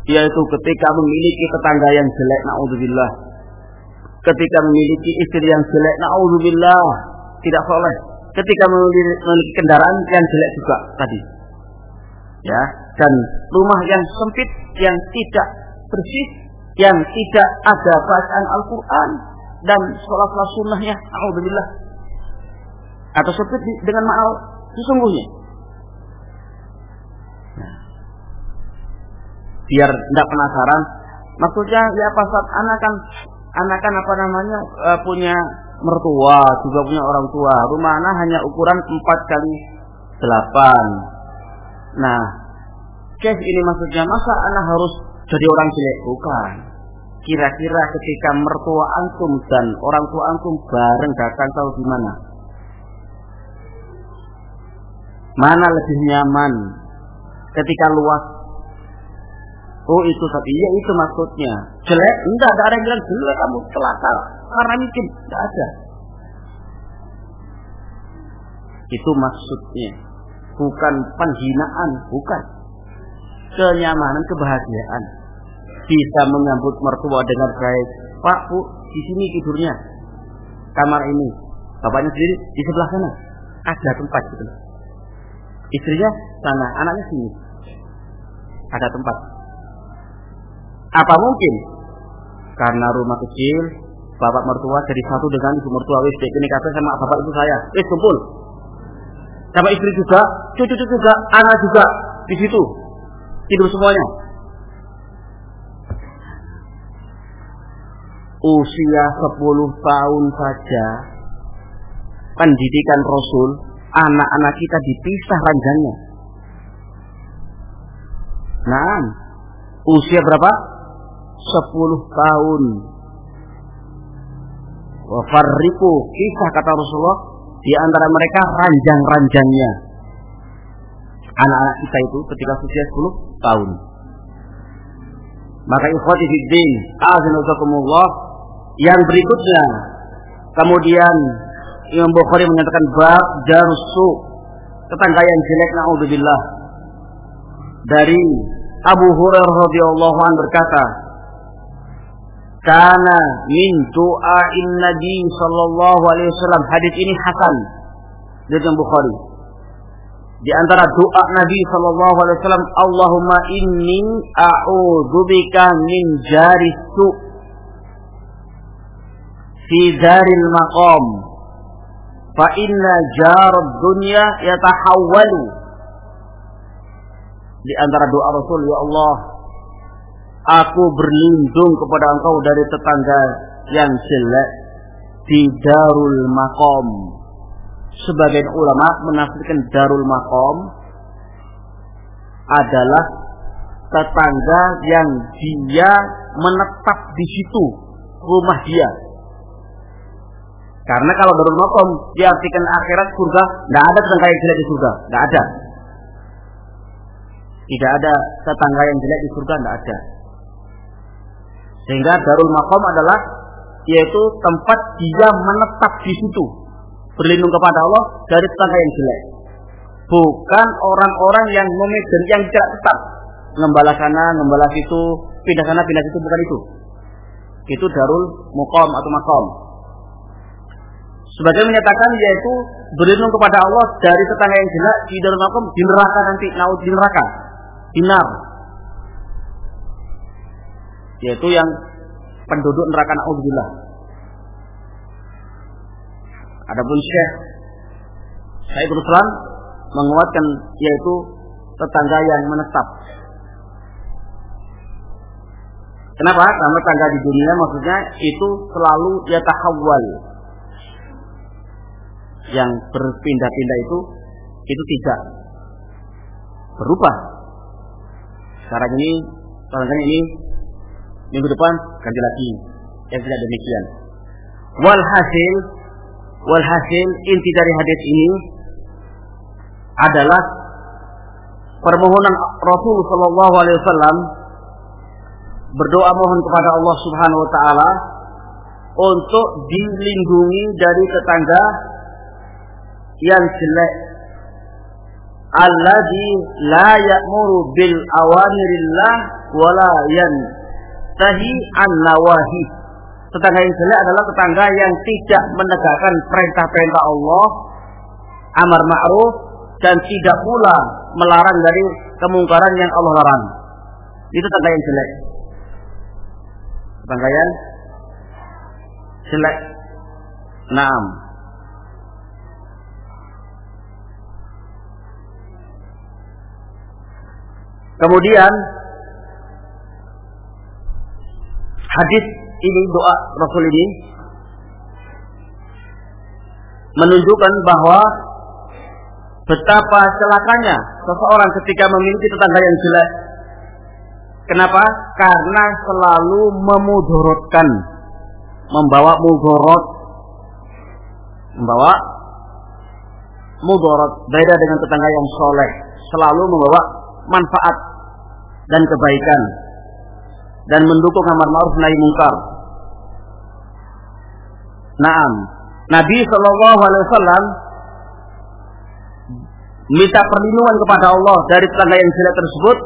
yaitu ketika memiliki tetangga yang jelek naudzubillah ketika memiliki istri yang jelek naudzubillah tidak soleh. Ketika memiliki kendaraan yang jelek juga tadi. Ya dan rumah yang sempit yang tidak bersih yang tidak ada bacaan Al-Quran dan sholat-sholat sunnahnya naudzubillah. Atau sempit dengan maaf sesungguhnya. Biar tidak penasaran maksudnya ya pas anak kan anak kan apa namanya e, punya mertua juga punya orang tua. Rumah anak hanya ukuran 4 kali 8 nah case ini maksudnya masa anak harus jadi orang jelek? Bukan. Kira-kira ketika mertua antum dan orang tua antum bareng datang tahu di mana? Mana lebih nyaman? Ketika luas Oh itu tapi ya itu maksudnya. Jelek? Enggak, ada yang bilang jelek kamu celaka karena miskin. Enggak ada. Itu maksudnya. Bukan penghinaan, bukan. Kenyamanan, kebahagiaan. Bisa menyambut mertua dengan baik. Pak, Bu, di sini tidurnya. Kamar ini. Bapaknya sendiri di sebelah sana. Ada tempat gitu. Istrinya sana, anaknya sini. Ada tempat apa mungkin? Karena rumah kecil, bapak mertua jadi satu dengan ibu mertua wis ini kata sama bapak ibu saya. Wis kumpul. Sama istri juga, cucu-cucu juga, anak juga di situ. Tidur semuanya. Usia 10 tahun saja pendidikan Rasul, anak-anak kita dipisah ranjangnya. Nah, usia berapa? 10 tahun. Wafarriku kisah kata Rasulullah di antara mereka ranjang-ranjangnya. Anak-anak kita itu ketika usia 10 tahun. Maka ikhwati fiddin, azinuzakumullah yang berikutnya kemudian Imam Bukhari menyatakan bab jarusu tetangga yang jelek naudzubillah dari Abu Hurairah radhiyallahu anhu berkata Kana min du'ain Nabi sallallahu alaihi wasallam. Hadis ini hasan dari Bukhari. Di antara doa Nabi sallallahu alaihi wasallam, Allahumma inni a'udzubika min jari su fi daril maqam. Fa inna jarad dunya yatahawwalu. Di antara doa Rasul, ya Allah, Aku berlindung kepada engkau dari tetangga yang jelek di Darul Makom. Sebagian ulama menafsirkan Darul Makom adalah tetangga yang dia menetap di situ rumah dia. Karena kalau Darul Makom diartikan akhirat surga, tidak ada tetangga yang jelek di surga, tidak ada. Tidak ada tetangga yang jelek di surga, tidak ada. Sehingga Darul Maqam adalah yaitu tempat dia menetap di situ. berlindung kepada Allah dari tetangga yang jelek. Bukan orang-orang yang memedan yang tidak tetap ngembala sana, ngembala situ, pindah sana, pindah situ bukan itu. Itu darul muqam atau makom. Sebagai menyatakan yaitu berlindung kepada Allah dari tetangga yang jelek di darul makom di neraka nanti, naud di neraka, dinar. Yaitu yang penduduk neraka naudzubillah. Adapun Syekh Said Ruslan menguatkan yaitu tetangga yang menetap. Kenapa? Karena tetangga di dunia maksudnya itu selalu ya tahawal. Yang berpindah-pindah itu itu tidak berubah. Sekarang ini, sekarang ini minggu depan ganti lagi. Yang tidak demikian. Walhasil, walhasil inti dari hadis ini adalah permohonan Rasul Shallallahu Alaihi Wasallam berdoa mohon kepada Allah Subhanahu Wa Taala untuk dilindungi dari tetangga yang jelek alladzi la ya'muru bil awamirillah wala yantahi an nawahi tetangga yang jelek adalah tetangga yang tidak menegakkan perintah-perintah Allah amar ma'ruf dan tidak pula melarang dari kemungkaran yang Allah larang. Itu tetangga yang jelek. Tetangga yang jelek. Naam. Kemudian hadis ini doa Rasul ini menunjukkan bahwa betapa celakanya seseorang ketika memiliki tetangga yang jelek. Kenapa? Karena selalu memudorotkan, membawa mudorot, membawa mudorot. Beda dengan tetangga yang soleh, selalu membawa manfaat dan kebaikan dan mendukung amar ma'ruf nahi mungkar. Naam. Nabi Shallallahu Alaihi Wasallam minta perlindungan kepada Allah dari tetangga yang jelek tersebut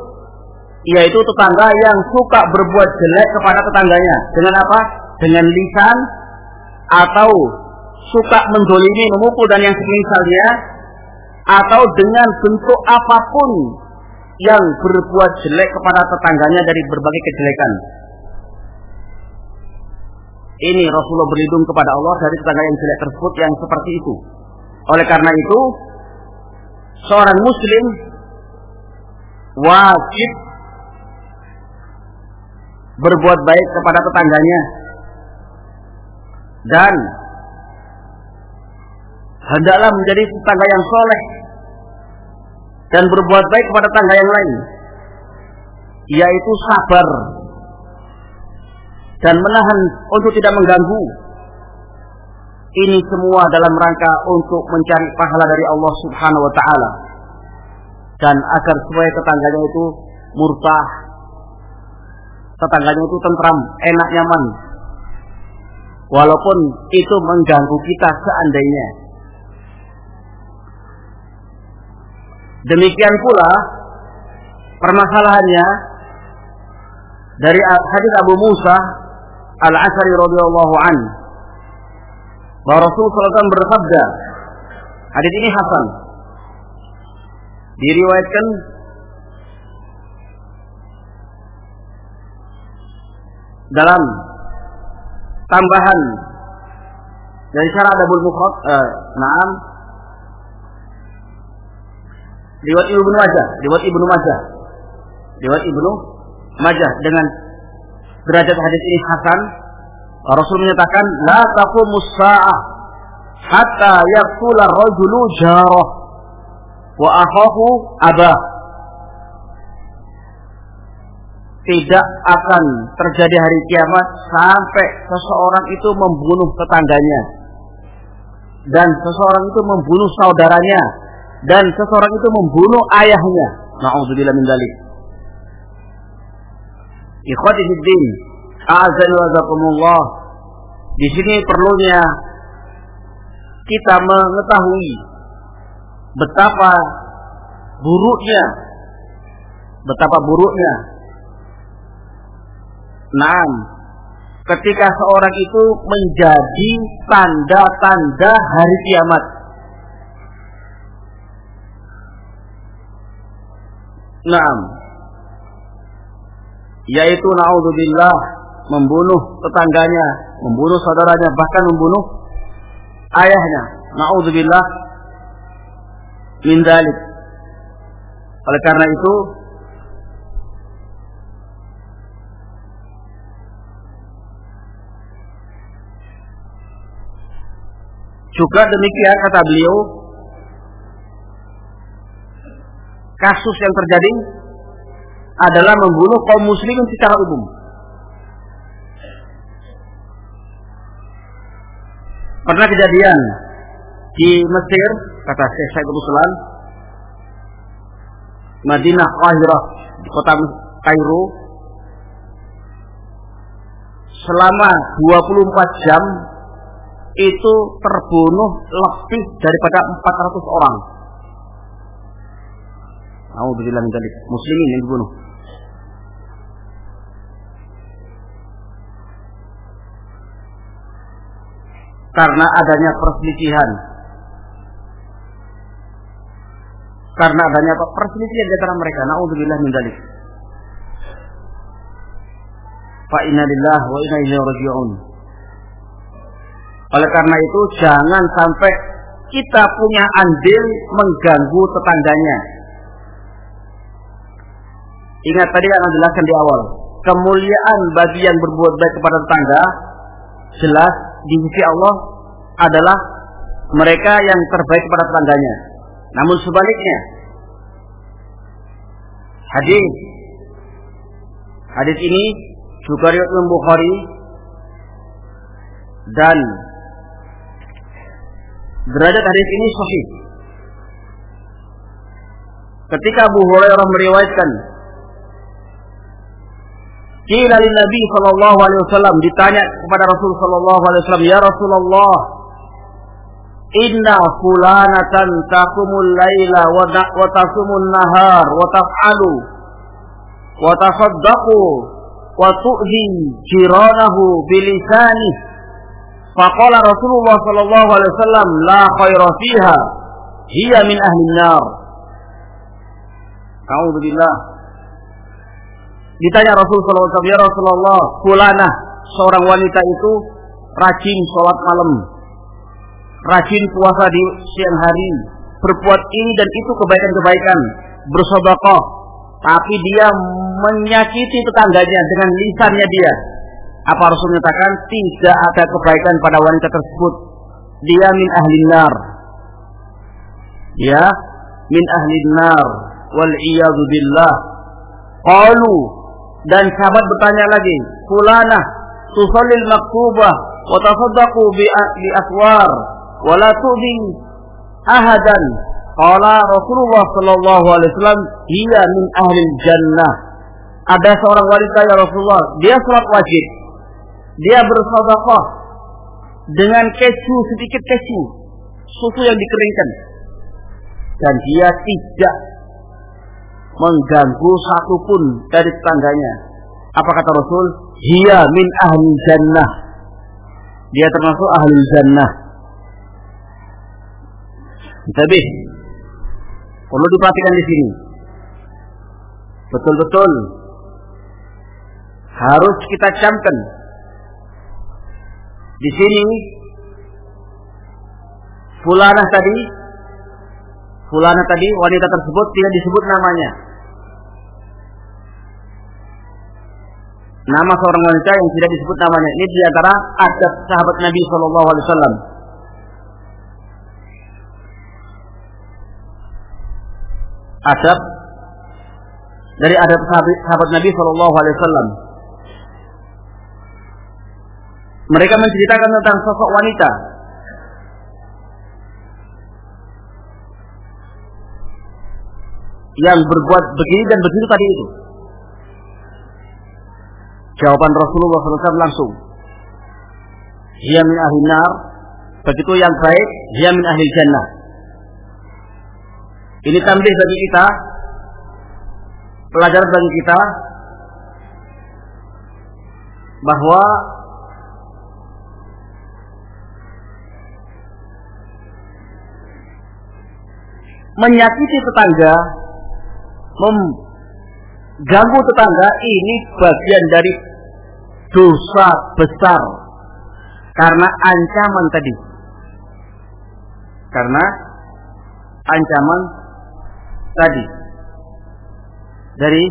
yaitu tetangga yang suka berbuat jelek kepada tetangganya dengan apa? Dengan lisan atau suka mendolimi, memukul dan yang semisalnya atau dengan bentuk apa pun yang berbuat jelek kepada tetangganya dari berbagai kejelekan. Ini Rasulullah berlindung kepada Allah dari tetangga yang jelek tersebut yang seperti itu. Oleh karena itu, seorang muslim wajib berbuat baik kepada tetangganya dan hendaklah menjadi tetangga yang soleh dan berbuat baik kepada tetangga yang lain yaitu sabar dan menahan untuk tidak mengganggu ini semua dalam rangka untuk mencari pahala dari Allah Subhanahu wa taala. Dan agar supaya tetangganya itu murtah. Tetangganya itu tentram, enak nyaman. Walaupun itu mengganggu kita seandainya. Demikian pula permasalahannya dari hadis Abu Musa Al-Asari radhiyallahu anhu. Bahwa Rasul SAW bersabda hadis ini Hasan. Diriwayatkan dalam tambahan dari syarah Adabul Mufrad eh, Naam riwayat Ibnu Majah riwayat Ibnu Majah. Riwayat Ibnu Majah dengan derajat hadis ini hasan. Rasul menyatakan la taqumus sa'ah hatta yaqula rajulu jarah wa akhahu abah. Tidak akan terjadi hari kiamat sampai seseorang itu membunuh tetangganya. Dan seseorang itu membunuh saudaranya dan seseorang itu membunuh ayahnya. Nauzubillah min dzalik. Ikhwati fid din, Azan wa Di sini perlunya kita mengetahui betapa buruknya betapa buruknya Nah, ketika seorang itu menjadi tanda-tanda hari kiamat. Naam. Yaitu naudzubillah membunuh tetangganya, membunuh saudaranya, bahkan membunuh ayahnya. Naudzubillah min. Oleh karena itu, juga demikian kata beliau, kasus yang terjadi adalah membunuh kaum muslimin secara umum. Pernah kejadian di Mesir, kata Syekh Said Ruslan, Madinah Qahirah di kota Kairo selama 24 jam itu terbunuh lebih daripada 400 orang. Alhamdulillah min muslimin yang dibunuh. Karena adanya perselisihan. Karena adanya perselisihan di antara mereka. Nauzubillah min dzalik. Fa inna lillahi wa inna ilaihi raji'un. Oleh karena itu jangan sampai kita punya andil mengganggu tetangganya. Ingat tadi yang jelaskan di awal, kemuliaan bagi yang berbuat baik kepada tetangga jelas di sisi Allah adalah mereka yang terbaik kepada tetangganya. Namun sebaliknya, hadis hadis ini juga riwayat Bukhari dan Derajat hadis ini sahih. Ketika Abu Hurairah meriwayatkan Kila Nabi sallallahu alaihi wasallam ditanya kepada Rasul sallallahu alaihi wasallam, "Ya Rasulullah, inna fulanatan taqumul laila wa tasumun nahar wa taf'alu wa tasaddaqu wa tu'zi jiranahu bilisanihi Faqala Rasulullah sallallahu alaihi wasallam la khaira fiha hiya min ahli nar. A'udzubillah. Ditanya Rasul sallallahu alaihi wasallam, "Ya Rasulullah, fulana seorang wanita itu rajin sholat malam, rajin puasa di siang hari, berbuat ini dan itu kebaikan-kebaikan, bersedekah, tapi dia menyakiti tetangganya dengan lisannya dia, apa Rasul menyatakan tidak ada kebaikan pada wanita tersebut. Dia min ahli nar. Ya, min ahli nar. Wal iyadu billah. Qalu dan sahabat bertanya lagi, fulana tusallil maktubah wa tasaddaqu bi, bi aswar wa la tu'bi ahadan. Qala Rasulullah sallallahu alaihi wasallam, "Hiya min ahli jannah." Ada seorang wanita ya Rasulullah, dia salat wajib, dia bersedekah dengan keju sedikit keju, susu yang dikeringkan. Dan dia tidak mengganggu satupun dari tetangganya. Apa kata Rasul? Dia min ahli jannah. Dia termasuk ahli jannah. Tapi perlu diperhatikan di sini. Betul-betul harus kita camkan di sini Fulanah tadi Fulanah tadi wanita tersebut tidak disebut namanya. Nama seorang wanita yang tidak disebut namanya. Ini di antara adab sahabat Nabi Shallallahu Alaihi Wasallam. Adab dari adab sahabat, sahabat Nabi Shallallahu Alaihi Wasallam. Mereka menceritakan tentang sosok wanita yang berbuat begini dan begitu tadi itu. Jawaban Rasulullah SAW langsung. Dia min ahli begitu yang baik dia min ahli jannah. Ini tambah bagi kita, pelajaran bagi kita bahwa menyakiti tetangga, mengganggu tetangga ini bagian dari dosa besar karena ancaman tadi. Karena ancaman tadi dari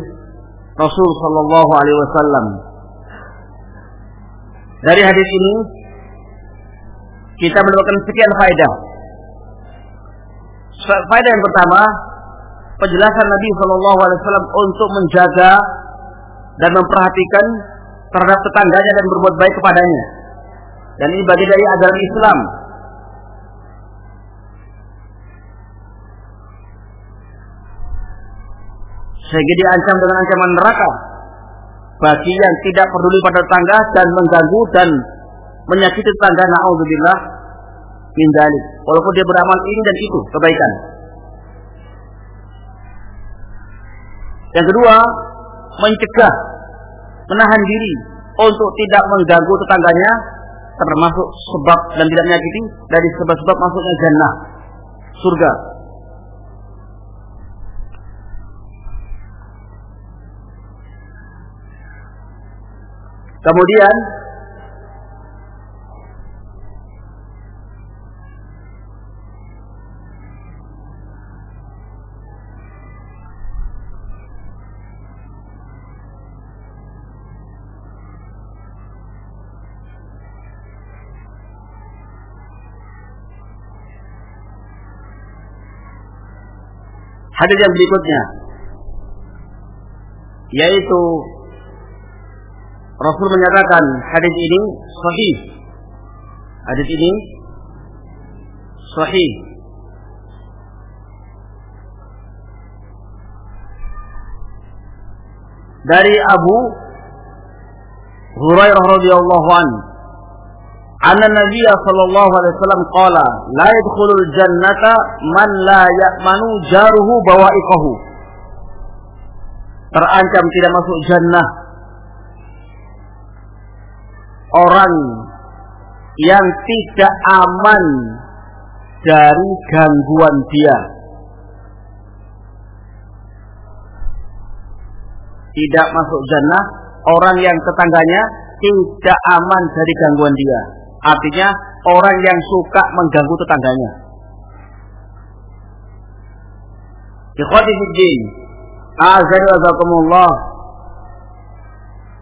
Rasul Shallallahu Alaihi Wasallam. Dari hadis ini kita mendapatkan sekian faedah. Faedah yang pertama, penjelasan Nabi Shallallahu Alaihi untuk menjaga dan memperhatikan terhadap tetangganya dan berbuat baik kepadanya. Dan ini bagian dari ajaran Islam. Sehingga diancam dengan ancaman neraka bagi yang tidak peduli pada tetangga dan mengganggu dan menyakiti tetangga naudzubillah. Walaupun dia beramal ini dan itu kebaikan. Yang kedua, mencegah, menahan diri untuk tidak mengganggu tetangganya termasuk sebab dan tidak menyakiti dari sebab-sebab masuknya jannah surga. Kemudian hadis yang berikutnya yaitu Rasul menyatakan hadis ini sahih. Hadis ini sahih. Dari Abu Hurairah radhiyallahu anhu Anna Nabi sallallahu alaihi wasallam qala la yadkhulul jannata man la ya'manu jaruhu bawa'iqahu Terancam tidak masuk jannah orang yang tidak aman dari gangguan dia. Tidak masuk jannah orang yang tetangganya tidak aman dari gangguan dia. Artinya orang yang suka mengganggu tetangganya.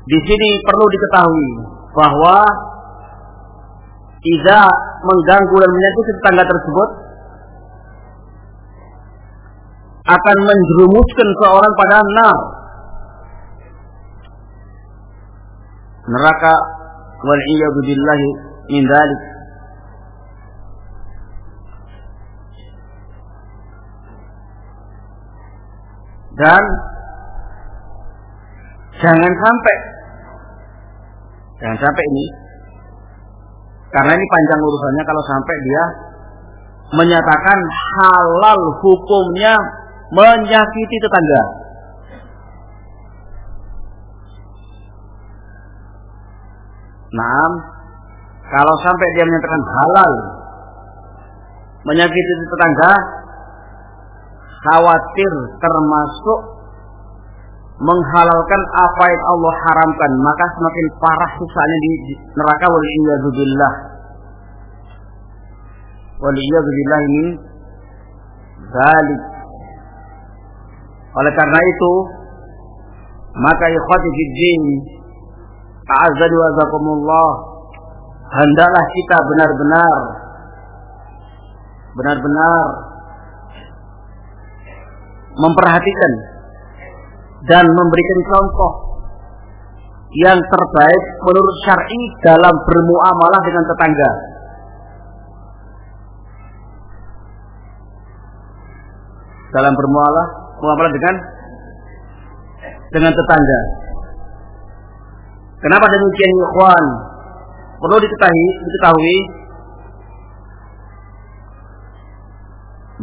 Di sini perlu diketahui bahwa tidak mengganggu dan menyakiti tetangga tersebut akan menjerumuskan seorang pada nar neraka wal billahi min dzalik dan jangan sampai Jangan sampai ini. Karena ini panjang urusannya kalau sampai dia menyatakan halal hukumnya menyakiti tetangga. Nah, kalau sampai dia menyatakan halal menyakiti tetangga, khawatir termasuk menghalalkan apa yang Allah haramkan maka semakin parah susahnya di neraka. Waliyadzubillah. Waliyadzubillah ini zalik. Oleh karena itu maka ikhwati fiddin a'azzani wa azakumullah hendaklah kita benar-benar benar-benar memperhatikan dan memberikan contoh yang terbaik menurut syar'i dalam bermuamalah dengan tetangga. Dalam bermuamalah, muamalah dengan dengan tetangga. Kenapa demikian ikhwan? Perlu diketahui, diketahui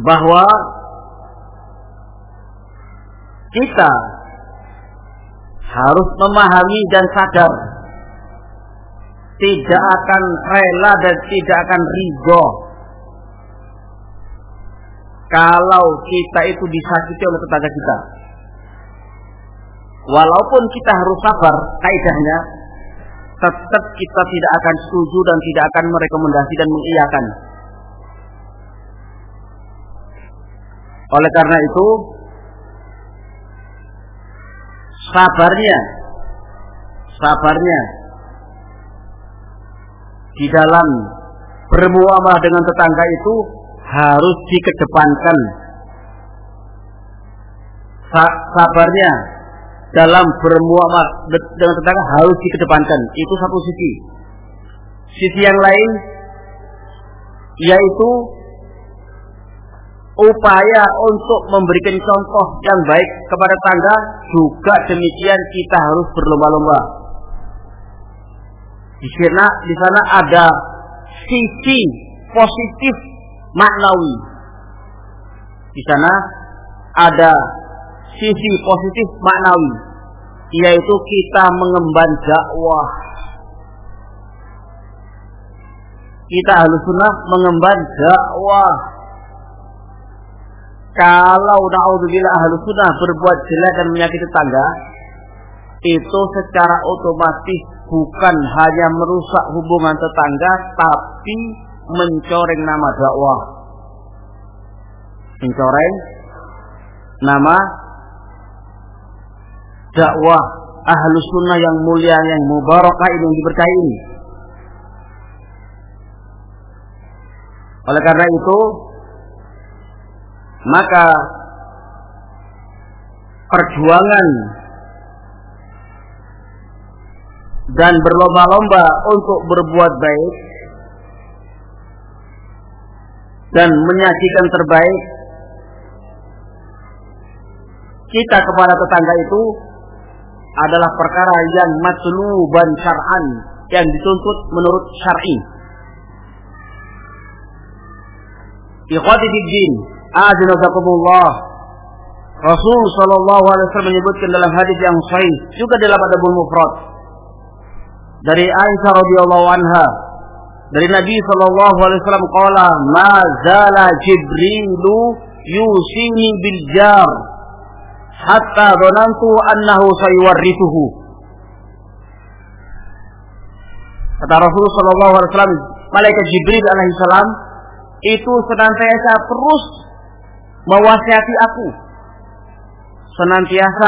bahwa kita harus memahami dan sadar tidak akan rela dan tidak akan ridho kalau kita itu disakiti oleh tetangga kita. Walaupun kita harus sabar, kaidahnya tetap kita tidak akan setuju dan tidak akan merekomendasi dan mengiyakan. Oleh karena itu, sabarnya, sabarnya di dalam bermuamalah dengan tetangga itu harus dikedepankan. Sabarnya dalam bermuamalah dengan tetangga harus dikedepankan. Itu satu sisi. Sisi yang lain yaitu upaya untuk memberikan contoh yang baik kepada tangga juga demikian kita harus berlomba-lomba. Di sana, di sana ada sisi positif maknawi. Di sana ada sisi positif maknawi, yaitu kita mengemban dakwah. Kita harus sunnah mengemban dakwah. Kalau naudzubillah ahlu sunnah berbuat jelek dan menyakiti tangga, itu secara otomatis bukan hanya merusak hubungan tetangga, tapi mencoreng nama dakwah. Mencoreng nama dakwah ahlu sunnah yang mulia yang mubarakah ini yang diberkahi ini. Oleh karena itu, maka perjuangan dan berlomba-lomba untuk berbuat baik dan menyajikan terbaik kita kepada tetangga itu adalah perkara yang matluban syar'an yang dituntut menurut syar'i. Ikhwati din, azinazakumullah. Rasul sallallahu alaihi wasallam menyebutkan dalam hadis yang sahih juga dalam Adabul Mufrad dari Aisyah radhiyallahu anha dari Nabi sallallahu alaihi wasallam qala ma zala Jibrilu yusini bil jar hatta dhanantu annahu sayuwarrithuhu. Kata Rasulullah Shallallahu Alaihi Wasallam, malaikat Jibril alaihissalam itu senantiasa terus mewasiati aku, senantiasa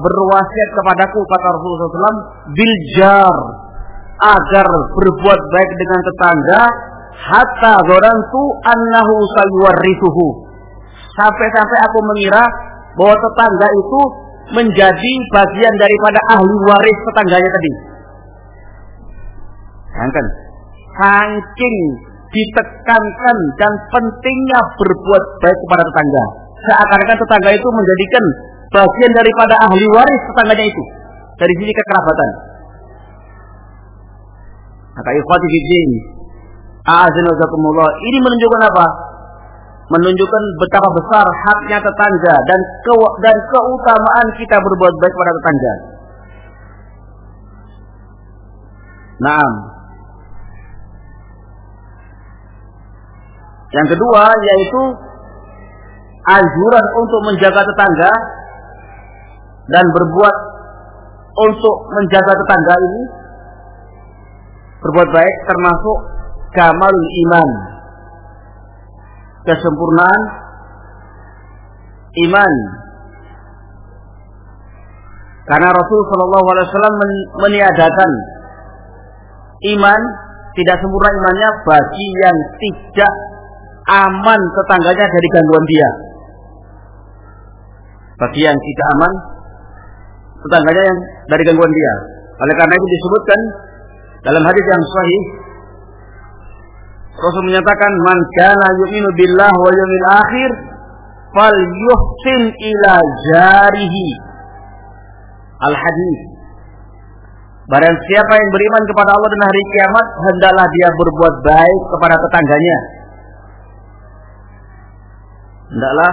berwasiat kepadaku kata Rasulullah SAW biljar agar berbuat baik dengan tetangga hatta tu annahu sayuwarrithuhu sampai-sampai aku mengira bahwa tetangga itu menjadi bagian daripada ahli waris tetangganya tadi. Kan? Saking ditekankan dan pentingnya berbuat baik kepada tetangga. Seakan-akan tetangga itu menjadikan bagian daripada ahli waris tetangganya itu. Dari sini kekerabatan. Maka ikhwati fiddin. Ini menunjukkan apa? Menunjukkan betapa besar haknya tetangga dan ke, dan keutamaan kita berbuat baik kepada tetangga. Nah, yang kedua yaitu anjuran untuk menjaga tetangga dan berbuat untuk menjaga tetangga ini berbuat baik termasuk kamalul iman kesempurnaan iman. Karena Rasul Shallallahu Alaihi Wasallam meniadakan iman tidak sempurna imannya bagi yang tidak aman tetangganya dari gangguan dia. Bagi yang tidak aman tetangganya yang dari gangguan dia. Oleh karena itu disebutkan dalam hadis yang sahih Rasul menyatakan man kana yu'minu billah wa yawmil akhir fal yuhsin ila jarihi. Al hadis. Barang siapa yang beriman kepada Allah dan hari kiamat, hendaklah dia berbuat baik kepada tetangganya. hendaklah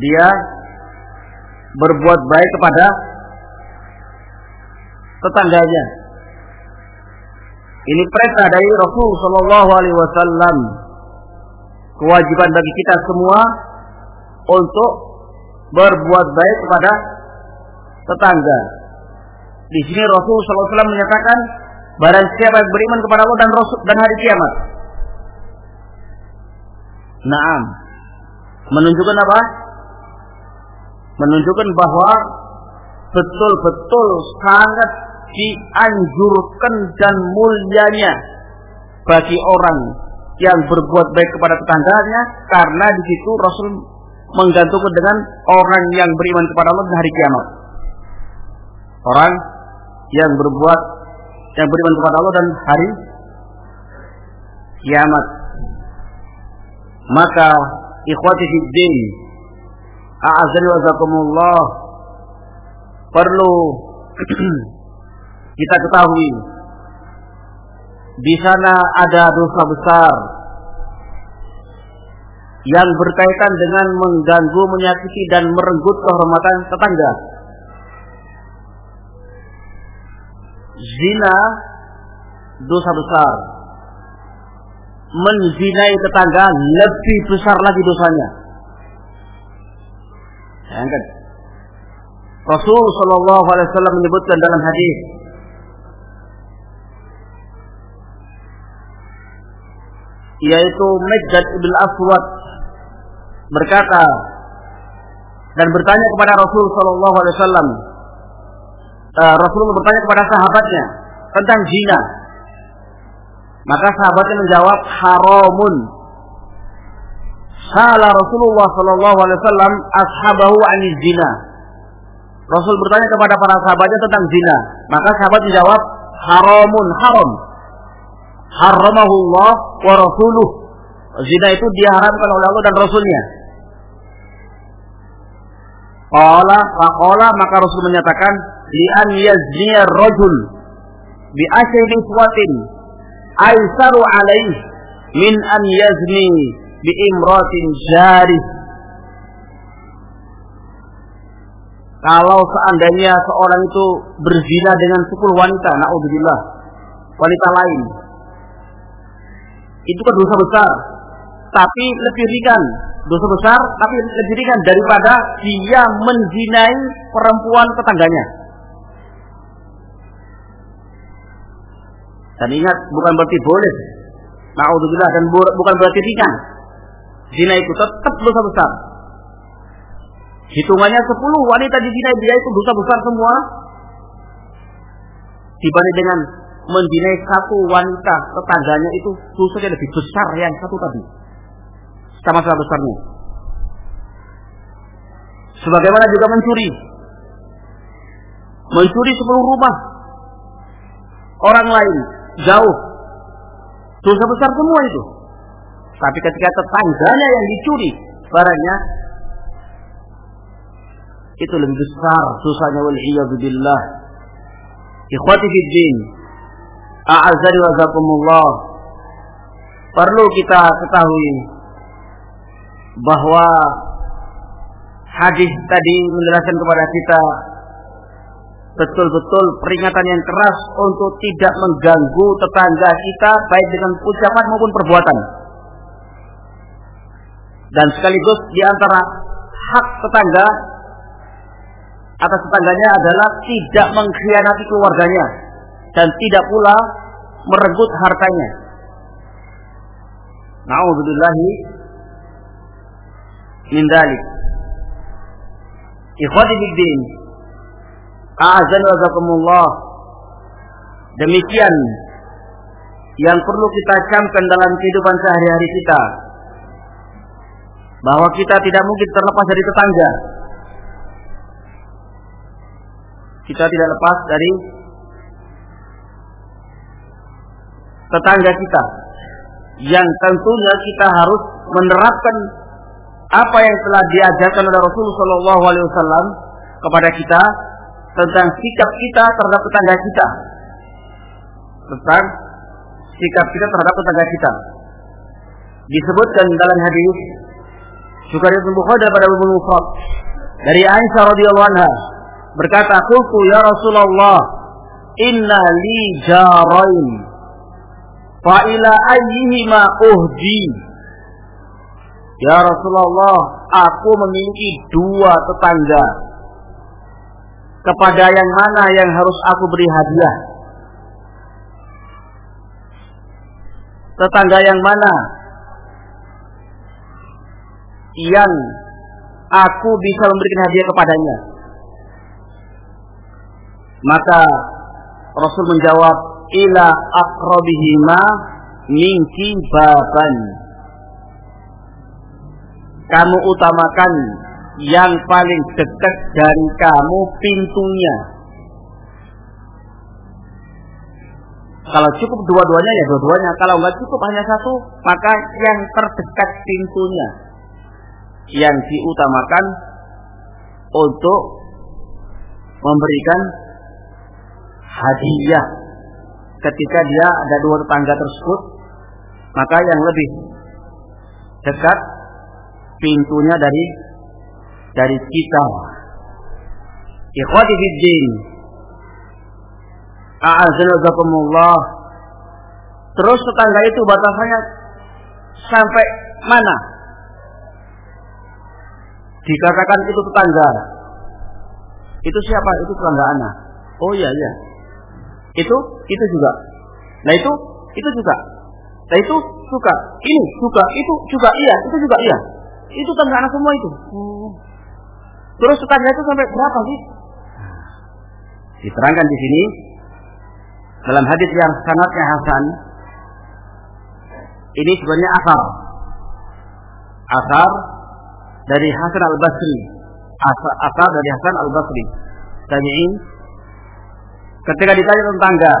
dia berbuat baik kepada tetangganya. Ini perintah dari Rasul Shallallahu Alaihi Wasallam. Kewajiban bagi kita semua untuk berbuat baik kepada tetangga. Di sini Rasul Shallallahu Alaihi Wasallam menyatakan, barang siapa yang beriman kepada Allah dan Rasul dan hari kiamat. Naam. Menunjukkan apa? Menunjukkan bahwa betul-betul sangat dianjurkan dan mulianya bagi orang yang berbuat baik kepada tetangganya karena di situ Rasul menggantungkan dengan orang yang beriman kepada Allah di hari kiamat. Orang yang berbuat yang beriman kepada Allah dan hari kiamat. Maka ikhwati fi din a'azani wa perlu kita ketahui di sana ada dosa besar yang berkaitan dengan mengganggu, menyakiti dan merenggut kehormatan tetangga. Zina dosa besar. Menzinai tetangga lebih besar lagi dosanya. Bayangkan. Rasul Shallallahu Alaihi Wasallam menyebutkan dalam hadis yaitu Majid ibn Aswad berkata dan bertanya kepada Rasul Shallallahu Alaihi Wasallam. Uh, Rasul bertanya kepada sahabatnya tentang zina. Maka sahabatnya menjawab haramun. Salah Rasulullah Shallallahu Alaihi Wasallam ashabahu anil zina. Rasul bertanya kepada para sahabatnya tentang zina. Maka sahabat menjawab haramun haram haramahullah wa rasuluh. Zina itu diharamkan oleh Allah dan Rasulnya. Qala faqala maka Rasul menyatakan li an yazniya rajul bi asyi niswatin aisaru alaih min an yazni bi imratin jarih kalau seandainya seorang itu berzina dengan sepuluh wanita, naudzubillah, wanita lain, itu kan dosa besar, tapi lebih ringan. Dosa besar, tapi lebih ringan daripada dia menzinai perempuan tetangganya. Dan ingat, bukan berarti boleh. Na'udzubillah dan bukan berarti ringan. Zina itu tetap dosa besar. Hitungannya 10 wanita di zina dia itu dosa besar semua. Dibanding dengan mendinai satu wanita tetangganya itu dosanya lebih besar yang satu tadi. Sama-sama besarnya. Sebagaimana juga mencuri. Mencuri seluruh rumah orang lain jauh. Dosa besar semua itu. Tapi ketika tetangganya yang dicuri barangnya itu lebih besar dosanya wal billah. Ikhwati fid A'azari wa Perlu kita ketahui bahwa hadis tadi menjelaskan kepada kita betul-betul peringatan yang keras untuk tidak mengganggu tetangga kita baik dengan ucapan maupun perbuatan. Dan sekaligus di antara hak tetangga atas tetangganya adalah tidak mengkhianati keluarganya dan tidak pula merenggut hartanya. Nauzubillahi min dzalik. Ikhwati fiddin, a'azan wa Demikian yang perlu kita camkan dalam kehidupan sehari-hari kita. Bahwa kita tidak mungkin terlepas dari tetangga. Kita tidak lepas dari tetangga kita. Yang tentunya kita harus menerapkan apa yang telah diajarkan oleh Rasulullah Shallallahu Alaihi Wasallam kepada kita tentang sikap kita terhadap tetangga kita. Tentang sikap kita terhadap tetangga kita. Disebutkan dalam hadis juga dari Bukhari daripada Abu Mufrad dari Aisyah radhiyallahu anha berkata, "Qultu ya Rasulullah, inna li jarain fa ila ayyihima uhdi?" Ya Rasulullah, aku memiliki dua tetangga. Kepada yang mana yang harus aku beri hadiah? Tetangga yang mana yang aku bisa memberikan hadiah kepadanya. Maka Rasul menjawab, ila akrobihima minki baban. Kamu utamakan yang paling dekat dari kamu pintunya. Kalau cukup dua-duanya ya dua-duanya. Kalau nggak cukup hanya satu, maka yang terdekat pintunya yang diutamakan untuk memberikan hadiah ketika dia ada dua tetangga tersebut maka yang lebih dekat pintunya dari dari kita ikhwati fiddin a'azakumullah terus tetangga itu batasannya sampai mana dikatakan itu tetangga. Itu siapa? Itu tetangga anak. Oh iya iya. Itu itu juga. Nah itu itu juga. Nah itu suka. Ini suka. Itu juga iya. Itu juga iya. Itu tetangga anak semua itu. Hmm. Terus tetangga itu sampai berapa sih? Diterangkan di sini dalam hadis yang sangatnya hasan. Ini sebenarnya asar. Asar dari Hasan Al Basri asal dari Hasan Al Basri tabi'in ketika ditanya tentang tangga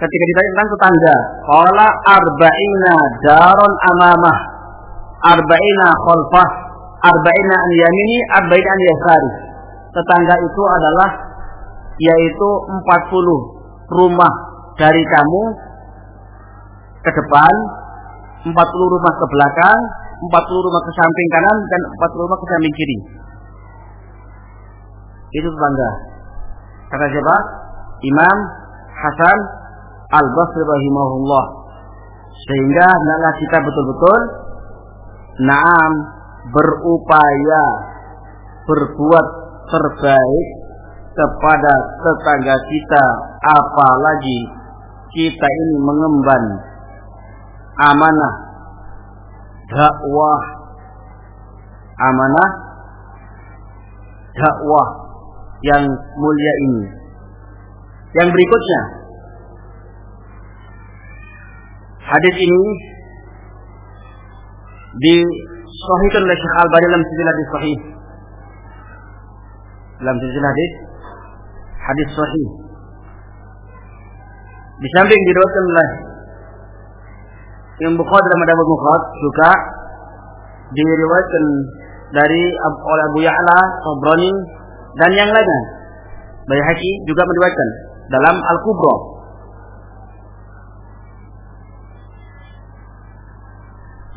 ketika ditanya tentang tetangga qala arba'ina daron amamah arba'ina khalfah arba'ina an yamini arba'ina an yasari tetangga itu adalah yaitu 40 rumah dari kamu ke depan 40 rumah ke belakang 40 rumah ke samping kanan dan 40 rumah ke samping kiri. Itu tetangga. Kata siapa? Imam Hasan Al-Basri rahimahullah. Sehingga hendaklah kita betul-betul naam berupaya berbuat terbaik kepada tetangga kita apalagi kita ini mengemban amanah dakwah amanah dakwah yang mulia ini. Yang berikutnya hadis ini disahihkan oleh Syekh Al-Albani dalam silsilah hadis sahih. Dalam silsilah hadis hadis sahih. Di samping diriwayatkan oleh yang Bukhari dalam Adabul Mufrad juga diriwayatkan dari oleh Abu Ya'la, Tabrani dan yang lainnya. Baihaqi juga meriwayatkan dalam Al-Kubra.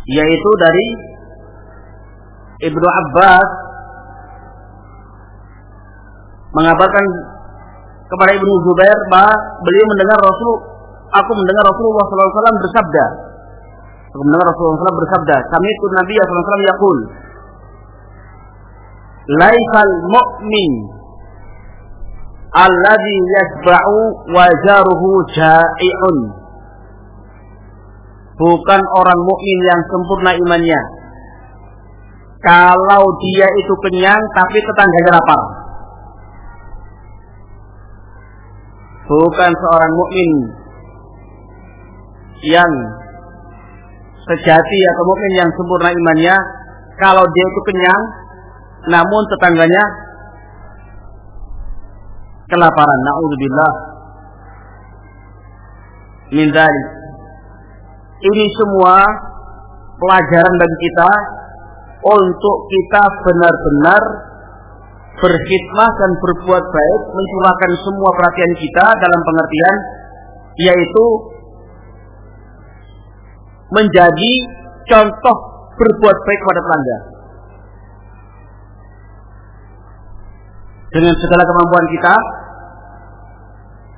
Yaitu dari Ibnu Abbas mengabarkan kepada Ibnu Zubair bahwa beliau mendengar Rasul aku mendengar Rasulullah SAW bersabda mendengar Rasulullah SAW bersabda, kami itu Nabi SAW yakul, Laisal mu'min alladhi yasba'u wajaruhu ja'i'un. Bukan orang mukmin yang sempurna imannya. Kalau dia itu kenyang tapi tetangganya lapar. Bukan seorang mukmin yang sejati atau mukmin yang sempurna imannya kalau dia itu kenyang namun tetangganya kelaparan. Naudzubillah. Min ini semua pelajaran bagi kita untuk kita benar-benar berkhidmah dan berbuat baik mencurahkan semua perhatian kita dalam pengertian yaitu menjadi contoh berbuat baik kepada tetangga. Dengan segala kemampuan kita,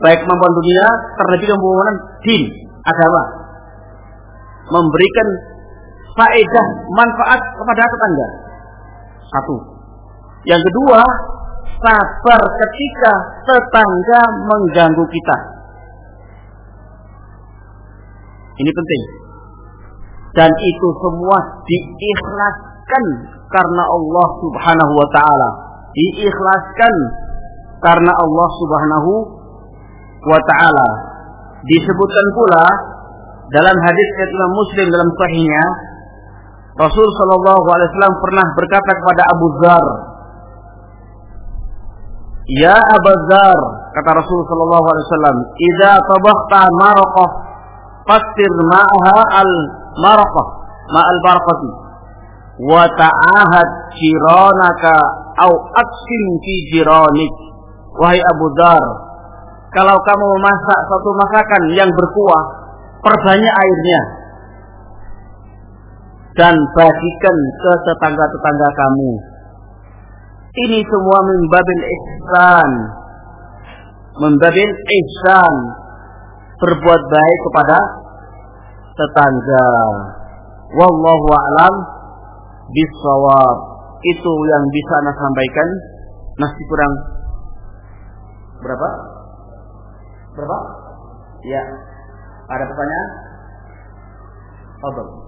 baik kemampuan dunia, terlebih kemampuan din, agama, memberikan faedah, manfaat kepada tetangga. Satu. Yang kedua, sabar ketika tetangga mengganggu kita. Ini penting. Dan itu semua diikhlaskan karena Allah Subhanahu wa taala. Diikhlaskan karena Allah Subhanahu wa taala. Disebutkan pula dalam hadis Imam Muslim dalam sahihnya Rasul Shallallahu alaihi wasallam pernah berkata kepada Abu Dzar Ya Abu Dzar kata Rasul Shallallahu alaihi wasallam "Idza tabakhta maraqah fasir ma'aha al maraqah ma'al barakati wa ta'ahad jiranaka au aksin fi jiranik. Wahai Abu Dzar kalau kamu memasak satu masakan yang berkuah perbanyak airnya. Dan bagikan ke tetangga-tetangga kamu. Ini semua membabil ihsan. Membabil ihsan. Berbuat baik kepada tetangga. Wallahu a'lam bisawab itu yang bisa anda sampaikan. Masih kurang? Berapa? Berapa? Ya. Ada pertanyaan? Oh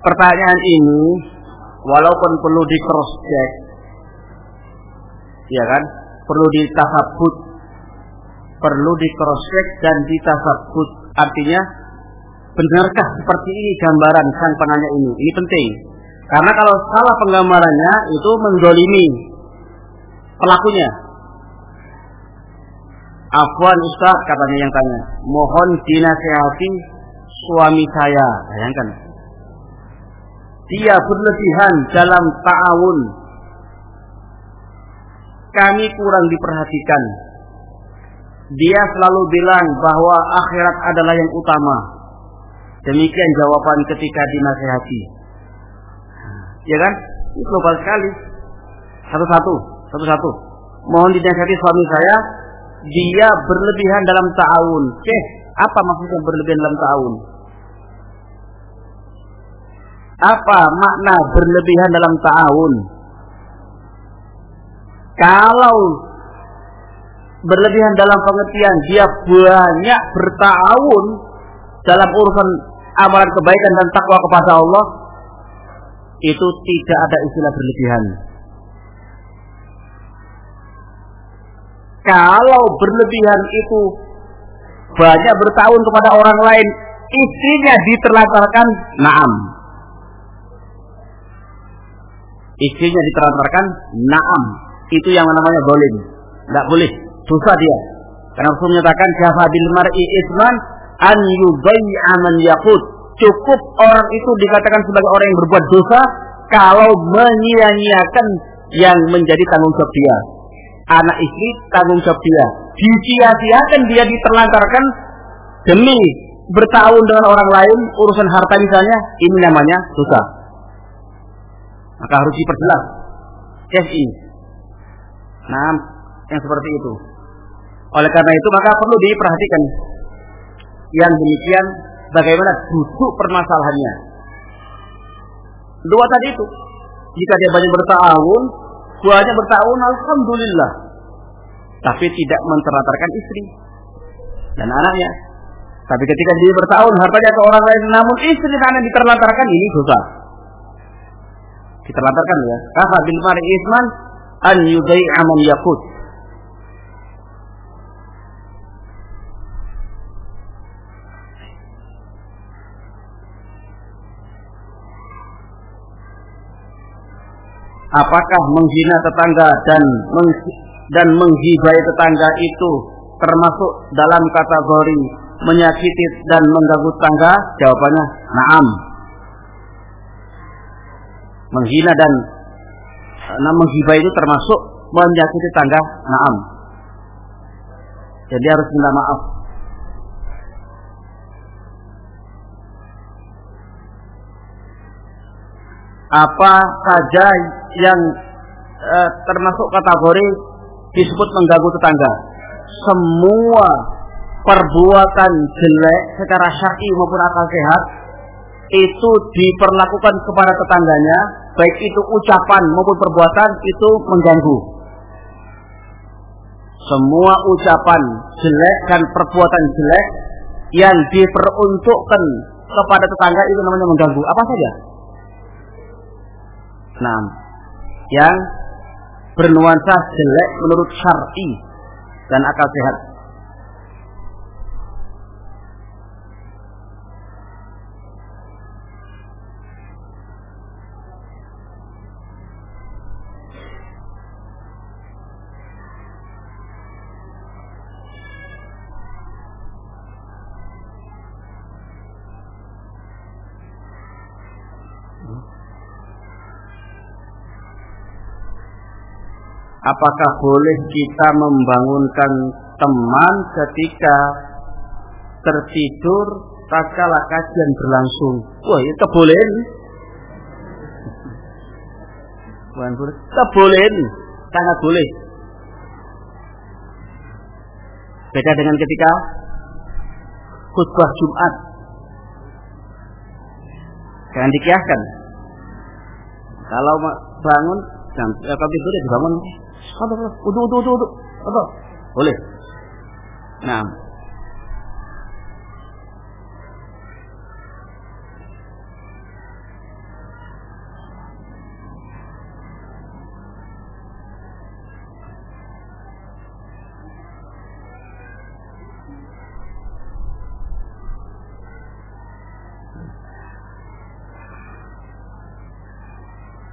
pertanyaan ini walaupun perlu di cross check ya kan? Perlu ditasabut. Perlu di cross check dan ditasabut. Artinya benarkah seperti ini gambaran sang penanya ini? Ini penting. Karena kalau salah penggambarannya itu mendolimi pelakunya. Afwan Ustaz katanya yang tanya mohon dinasehati suami saya. Bayangkan dia berlebihan dalam ta'awun. Kami kurang diperhatikan. Dia selalu bilang bahwa akhirat adalah yang utama. Demikian jawaban ketika dinasehati. Ya kan? Ini global sekali. Satu-satu, satu-satu. Mohon dinasehati suami saya, dia berlebihan dalam ta'awun. Ceh, apa maksudnya berlebihan dalam ta'awun? Apa makna berlebihan dalam ta'awun? Kalau berlebihan dalam pengertian dia banyak bertahun dalam urusan amalan kebaikan dan takwa kepada Allah, itu tidak ada istilah berlebihan. Kalau berlebihan itu banyak bertahun kepada orang lain, istrinya diterlantarkan, naam, istrinya diterantarkan naam. Itu yang namanya dolim tidak boleh. Susah dia. Karena Rasul menyatakan siapa bil mar'i isman an yudai'a man yakut cukup orang itu dikatakan sebagai orang yang berbuat dosa kalau menyia-nyiakan yang menjadi tanggung jawab dia. Anak istri tanggung jawab dia. Disia-siakan dia diterlantarkan demi bertahun dengan orang lain urusan harta misalnya ini namanya dosa maka harus diperjelas ini. Nah, yang seperti itu. Oleh karena itu maka perlu diperhatikan yang demikian bagaimana duduk permasalahannya. Dua tadi itu. Jika dia banyak bertahun, banyak bertahun, alhamdulillah. Tapi tidak menterlantarkan istri dan anaknya. Tapi ketika dia bertahun hartanya ke orang lain, namun istri dan anak diterlantarkan, ini dosa. Kita lantarkan ya. Kafa bil mari isman an yudai aman yakut. Apakah menghina tetangga dan meng, dan menghibai tetangga itu termasuk dalam kategori menyakiti dan mengganggu tangga? Jawabannya na'am. Menghina dan nah, menghibah itu termasuk menyakiti tangga? Na'am. Jadi harus minta maaf. Apa saja yang eh, termasuk kategori disebut mengganggu tetangga? Semua perbuatan jelek secara syar'i maupun akal sehat itu diperlakukan kepada tetangganya baik itu ucapan maupun perbuatan itu mengganggu. Semua ucapan jelek dan perbuatan jelek yang diperuntukkan kepada tetangga itu namanya mengganggu. Apa saja? Nah yang bernuansa jelek menurut syar'i dan akal sehat apakah boleh kita membangunkan teman ketika tertidur tatkala kajian berlangsung? Wah, itu boleh. Bukan boleh. boleh. Sangat boleh. Beda dengan ketika khutbah Jumat. Jangan dikiaskan. Kalau bangun, jangan, kalau tidur dibangun Tafadhal, tafadhal. Udhu, udhu, udhu, udhu. Boleh. Nah.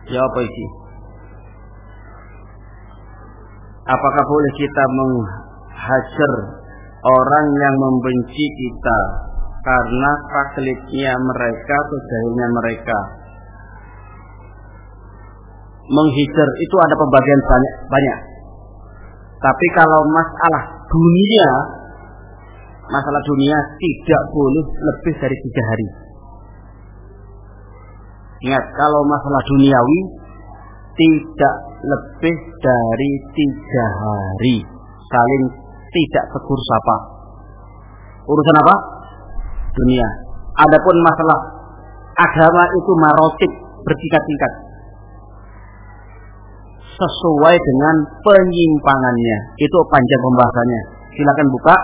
Ya apa isi? Apakah boleh kita menghajar orang yang membenci kita karena taklidnya mereka atau jahilnya mereka? Menghijar itu ada pembagian banyak banyak. Tapi kalau masalah dunia, masalah dunia tidak boleh lebih dari tiga hari. Ingat, kalau masalah duniawi tidak lebih dari tiga hari saling tidak tegur sapa. Urusan apa? Dunia. Adapun masalah agama itu marotip bertingkat-tingkat sesuai dengan penyimpangannya. Itu panjang pembahasannya. Silakan buka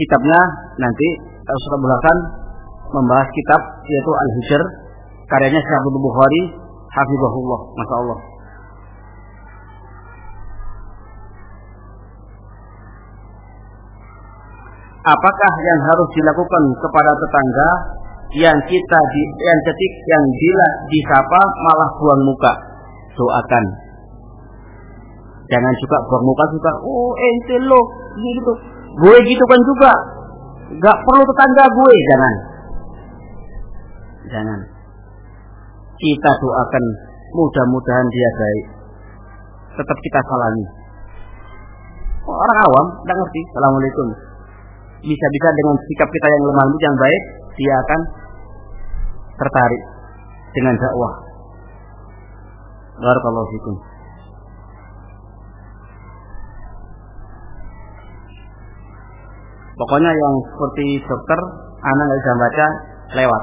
kitabnya nanti Ustaz Hasan membahas kitab yaitu Al-Hijr karyanya Syekh Bukhari hafizahullah, masyaallah. Apakah yang harus dilakukan kepada tetangga yang kita di, yang ketik yang bila disapa malah buang muka? Doakan. Jangan juga buang muka juga oh ente lo. Gitu. Gue gitu kan juga. Nggak perlu tetangga gue. Jangan. Jangan. Kita doakan. Mudah-mudahan dia baik. Tetap kita salami. Orang awam tidak ngerti. Assalamualaikum bisa-bisa dengan sikap kita yang lemah lembut yang baik, dia akan tertarik dengan dakwah. Barakallahu fikum. Pokoknya yang seperti dokter, anak nggak bisa baca, lewat.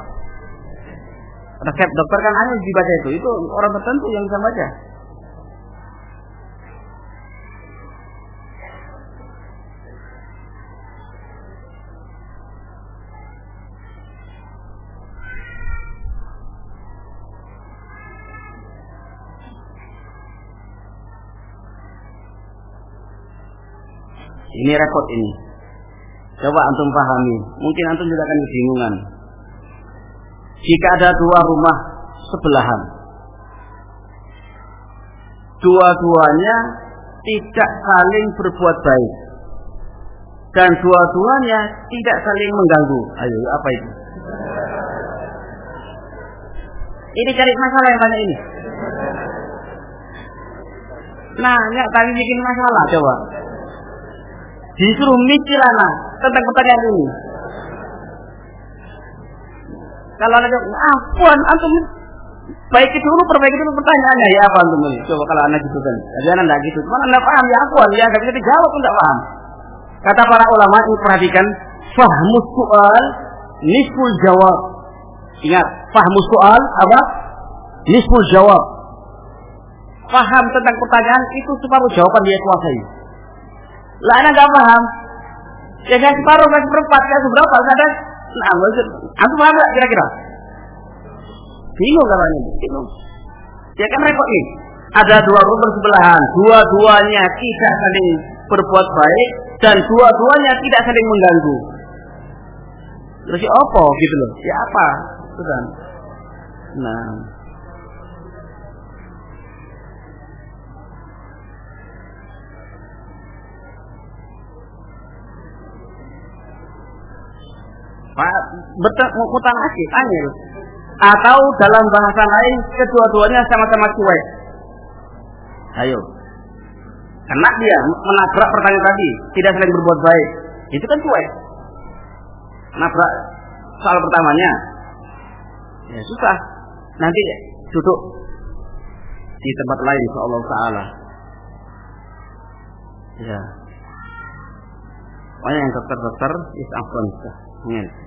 Resep dokter kan hanya dibaca itu, itu orang tertentu yang bisa baca. Ini repot ini. Coba antum pahami. Mungkin antum juga akan kebingungan. Jika ada dua rumah sebelahan, dua-duanya tidak saling berbuat baik. dan dua-duanya tidak saling mengganggu. Ayo, apa itu? Ini cari masalah yang banyak ini. Nah, nggak tadi bikin masalah coba. Disuruh mikir anak tentang pertanyaan ini. Kalau ada ampun antum baik itu dulu perbaiki dulu pertanyaannya ya apa antum ini. Coba kalau anak gitu kan. Jadi anak enggak gitu. Mana enggak paham ya ampun ya enggak bisa dijawab enggak paham. Kata para ulama ini perhatikan fahmus soal nisful jawab. Ingat, fahmus soal apa? Nisful jawab. Paham tentang pertanyaan itu separuh jawaban dia kuasai. Lah anak enggak paham. Ya kan separuh, kan seperempat, kan seberapa, kadang Nah, aku paham gak kira-kira? Bingung katanya, bingung. Ya kan repot nih. Ada dua rumah sebelahan, dua-duanya tidak saling berbuat baik dan dua-duanya tidak saling mengganggu. Terus ya apa gitu loh? Ya apa? Sudah. Nah, mutang asik, angin. Atau dalam bahasa lain kedua-duanya sama-sama cuek. Ayo. Kena dia menabrak pertanyaan tadi, tidak saling berbuat baik. Itu kan cuek. Nabrak soal pertamanya. Ya susah. Nanti duduk di tempat lain Allah taala. Ya. Pokoknya yang dokter-dokter is Afghanistan. Yes.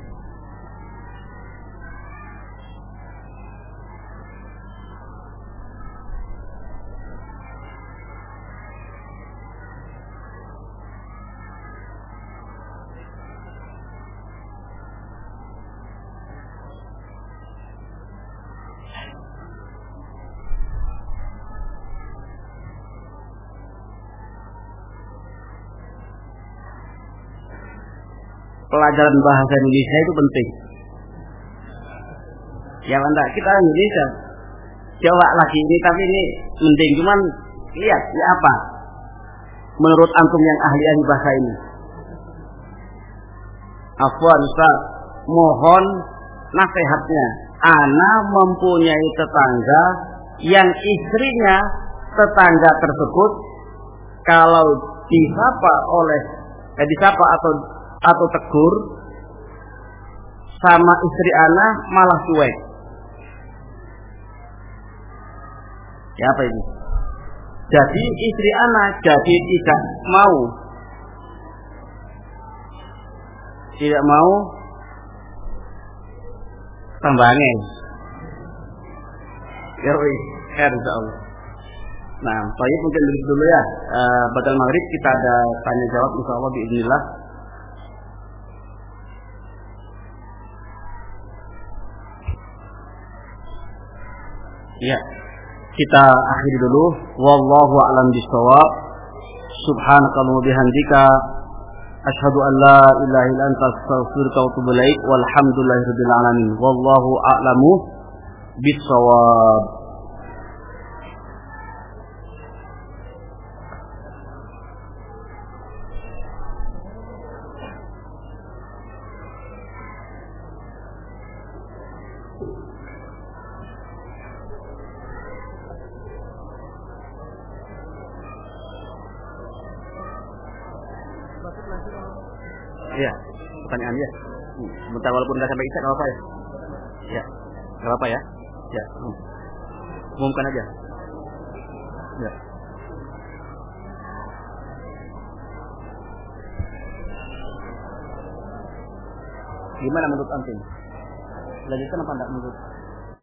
Pelajaran bahasa Indonesia itu penting. Ya anda kita Indonesia Jawa lagi ini tapi ini mending cuman lihat ya apa menurut antum yang ahli ahli bahasa ini. Afwan Ustaz, mohon nasihatnya. Ana mempunyai tetangga yang istrinya tetangga tersebut kalau disapa oleh eh, disapa atau atau tegur sama istri anak malah cuek. Ya apa ini? Jadi istri anak jadi tidak mau tidak mau tambahnya. Ya, ya insya Allah. Nah, saya mungkin dulu ya. E, badal maghrib kita ada tanya jawab insya Allah Bismillah. Ya. Kita akhiri dulu. Wallahu a'lam bishawab. Subhanakallahumma bihamdika asyhadu an la ilaha illa anta astaghfiruka wa atubu ilaik. Walhamdulillahirabbil alamin. Wallahu a'lamu bishawab. Pertanyaan ya. Sebentar walaupun nggak sampai isya, apa ya? Ya, nggak apa ya? Ya, hmm. umumkan aja. Ya. Gimana menurut antum? Lanjutkan apa enggak menurut?